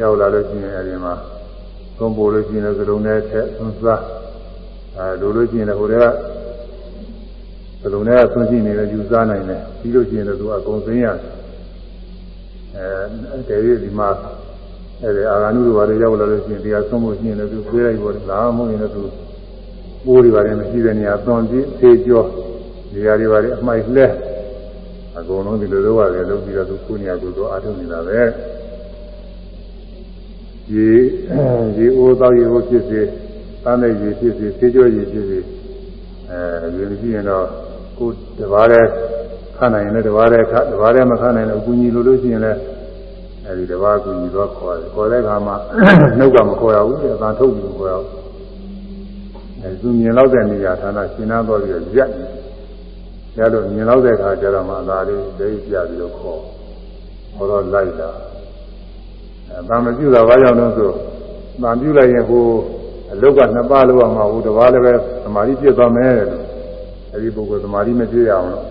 ရောက်လာလို့ရှိရင်အဲဒီမှာသုံးပို့လို့ရှိရင်လည်းစုံနဲ့ထည့်သွန်းစားအဲလိုလို့ရှိရင်လည်းဟိုတည်းကဘယ်လိုလဲဆွန့်ရှိနေလဲယူစားနိုင်တယ်ပြီးလို့ရှိရင်လည်းသူအကုန်သိရတယ် အဲတကယ်ဒီမှာအဲဒီအာဂနုတို့ဘာတွေရောက်လာလို့ရှိရင်တရားဆုံးဖို့ရှိရင်လည်းသူပြေးလိုက်ပေါ်လာမဟုတ်ရင်လည်းသူပိုးတွေပါတယ်မရှိတဲ့နေရာသွန်ပြီးသေကျော်နေရာတွေပါတယ်အမိုက်လဲအကုန်လုံးဒီလိုလုပ်ရတယ်လုပ်ပြီးတော့သူခုနေရာကိုသူအားထုတ်နေတာပဲရေရေအိုးတော့ရေအိုးဖြစ်စေတန်းတဲ့ရေဖြစ်စေသေကျော်ရေဖြစ်စေအဲရေမရှိရင်တော့ကိုတဘာလဲ ခနိုင်ရင်လည်းတဘာလဲခတဘာလဲမခနိုင်လည်းအကူကြီးလိုလို့ရှိရင်လည်းအဲဒီတဘာအကူကြီးတော့ခေါ်တယ်ခေါ်တဲ့အခါမှာနှုတ်ကမခေါ်ရဘူးအသာထုတ်ပြီးခေါ်ရဘူးအဲသူမြင်လောက်တဲ့နေရာဌာနရှင်းနာတော့ပြီးရက်ရလို့မြင်လောက်တဲ့အခါကျတော့မှအသာလေးဒိတ်ပြပြီးတော့ခေါ်ခေါ်တော့လိုက်တာအဲဗာမပြုတာဘာကြောင့်လဲဆိုဗာပြုလိုက်ရင်ဟိုအလုတ်ကနှစ်ပါးလောက်အောင်မှာဟိုတဘာလည်းပဲသမာဓိပြည့်သွားမယ်လို့အဲဒီပုဂ္ဂိုလ်သမာဓိမပြည့်ရအောင်လို့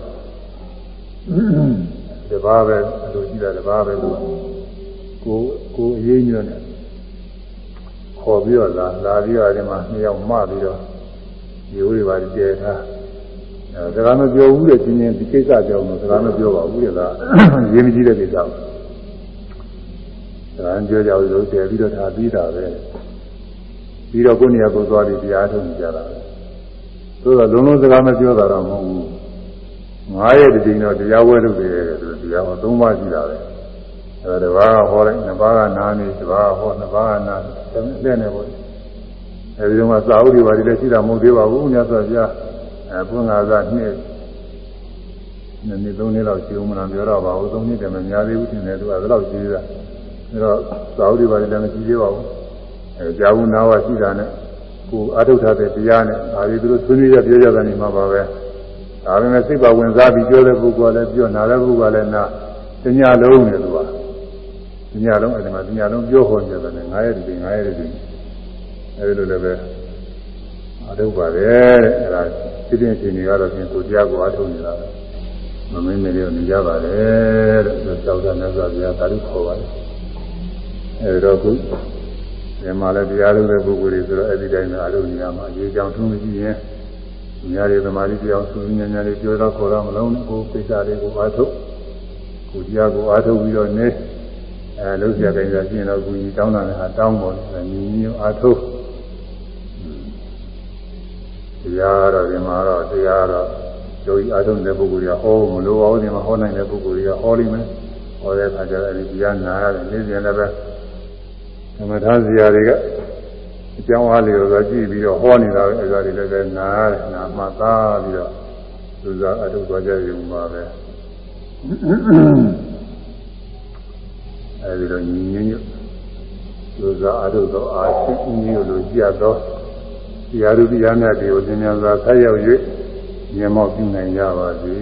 တဘာပဲအလိုရှိတာတဘာပဲလို့ကိုကိုအရေးညွန့်တယ်ခေါ်ပြီးတော့လာလာပြီးတော့ဒီမှာနှစ်ယောက်မှပြီးတော့ရိုးတွေပါကျဲထားအဲစကားမပြောဘူးတဲ့ချင်းချင်းဒီကိစ္စကြောင့်တော့စကားမပြောပါဘူးတဲ့လားရေးမကြည့်တဲ့ကိစ္စပါစကားပြောကြလို့တည်ပြီးတော့ထားပြီးတာပဲပြီးတော့ကိုယ်နေရာကိုသွားပြီးတရားထုတ်ကြတာသို့တော့လုံးလုံးစကားမပြောတာတော့မဟုတ်ဘူး ငါးရဲ့ဒီချိန်တော့တရားဝဲလုပ်တယ်ဆိုတရားဟောသုံးပါးရှိတာပဲအဲဒါတစ်ပါးကဟောလိုက်နှစ်ပါးကနားနေတစ်ပါးဟောနှစ်ပါးကနားတဲ့နေပေါ့အဲဒီတော့မှစာအုပ်တွေပါလေရှိတာမဟုတ်သေးပါဘူးမြတ်စွာဘုရားအဲဘုန်းငါကနှစ်နှစ်နှစ်သုံးနှစ်လောက်ရှိဦးမလားပြောတော့ပါဘူးသုံးနှစ်တည်းမများသေးဘူးထင်တယ်သူကဘယ်လောက်ရှိသေးတာအဲတော့စာအုပ်တွေပါလေလည်းမရှိသေးပါဘူးအဲကြာဘူးနာဝရှိတာနဲ့ကိုအာထုတ်ထားတဲ့တရားနဲ့ဒါတွေသူတို့ဆွေးနွေးရပြောကြတာနေမှာပါပဲ ဒါပေမဲ့စိတ်ပါဝင်စားပြီးပြောတဲ့ပုဂ္ဂိုလ်လည်းပြောနာတဲ့ပုဂ္ဂိုလ်လည်းနာတညလုံးနဲ့သူကတညလုံးအဲ့ဒီမှာတညလုံးပြောဟောနေတယ်ငါရဲ့ဒီငါရဲ့ဒီအဲဒီလိုလည်းပဲအထုတ်ပါတယ်တဲ့အဲ့ဒါသိတဲ့ချိန်တွေကတော့ပြင်ကိုတရားကိုအထုတ်နေတာပဲမမင်းမေလေးနေကြပါတယ်တဲ့ကြောက်တာနဲ့ဆိုပြတာတို့ခေါ်ပါတယ်အဲဒီတော့ခုဒီမှာလည်းတရားထုတ်တဲ့ပုဂ္ဂိုလ်တွေဆိုတော့အဲ့ဒီတိုင်းနဲ့အထုတ်နေရမှာရေကြောင်ထုံးမရှိရင် ညာတွေသမာဓိတရားဆူညာညာတွေပြောတော့ခေါ်တော့မလုံးကိုကိစ္စတွေကိုအားထုတ်ကိုတရားကိုအားထုတ်ပြီးတော့နေအဲလုံးပြကြင်ကြရှိရင်တော့ကိုကြီးတောင်းတာလည်းဟာတောင်းပေါ်တယ်ညီညီအားထုတ်တရားတော့ဒီမှာတော့တရားတော့ယောဂီအားထုတ်တဲ့ပုဂ္ဂိုလ်ကဟောမလို့ပါဘူးဒီမှာဟောနိုင်တဲ့ပုဂ္ဂိုလ်တွေကဟောလိမ့်မယ်ဟောတဲ့အခါကျတော့အဲဒီတရားနာရတယ်နေ့စဉ်လည်းပဲသမထဇာတွေက အကြောင်းအားလျော်စွာကြည့်ပြီးတော့ဟောနေတာပဲအဲဒါတွေလည်းပဲနားရတယ်နာမှသားပြီးတော့သူစားအထုတ်သွားကြရုံပါပဲအဲဒီတော့ညီညွတ်သူစားအထုတ်သောအာရှိညီညွတ်လို့ကြည့်တော့တရားသူတရားမြတ်တွေကိုသင်ညာစွာဆက်ရောက်၍မြင်မောက်ပြုနိုင်ကြပါစေ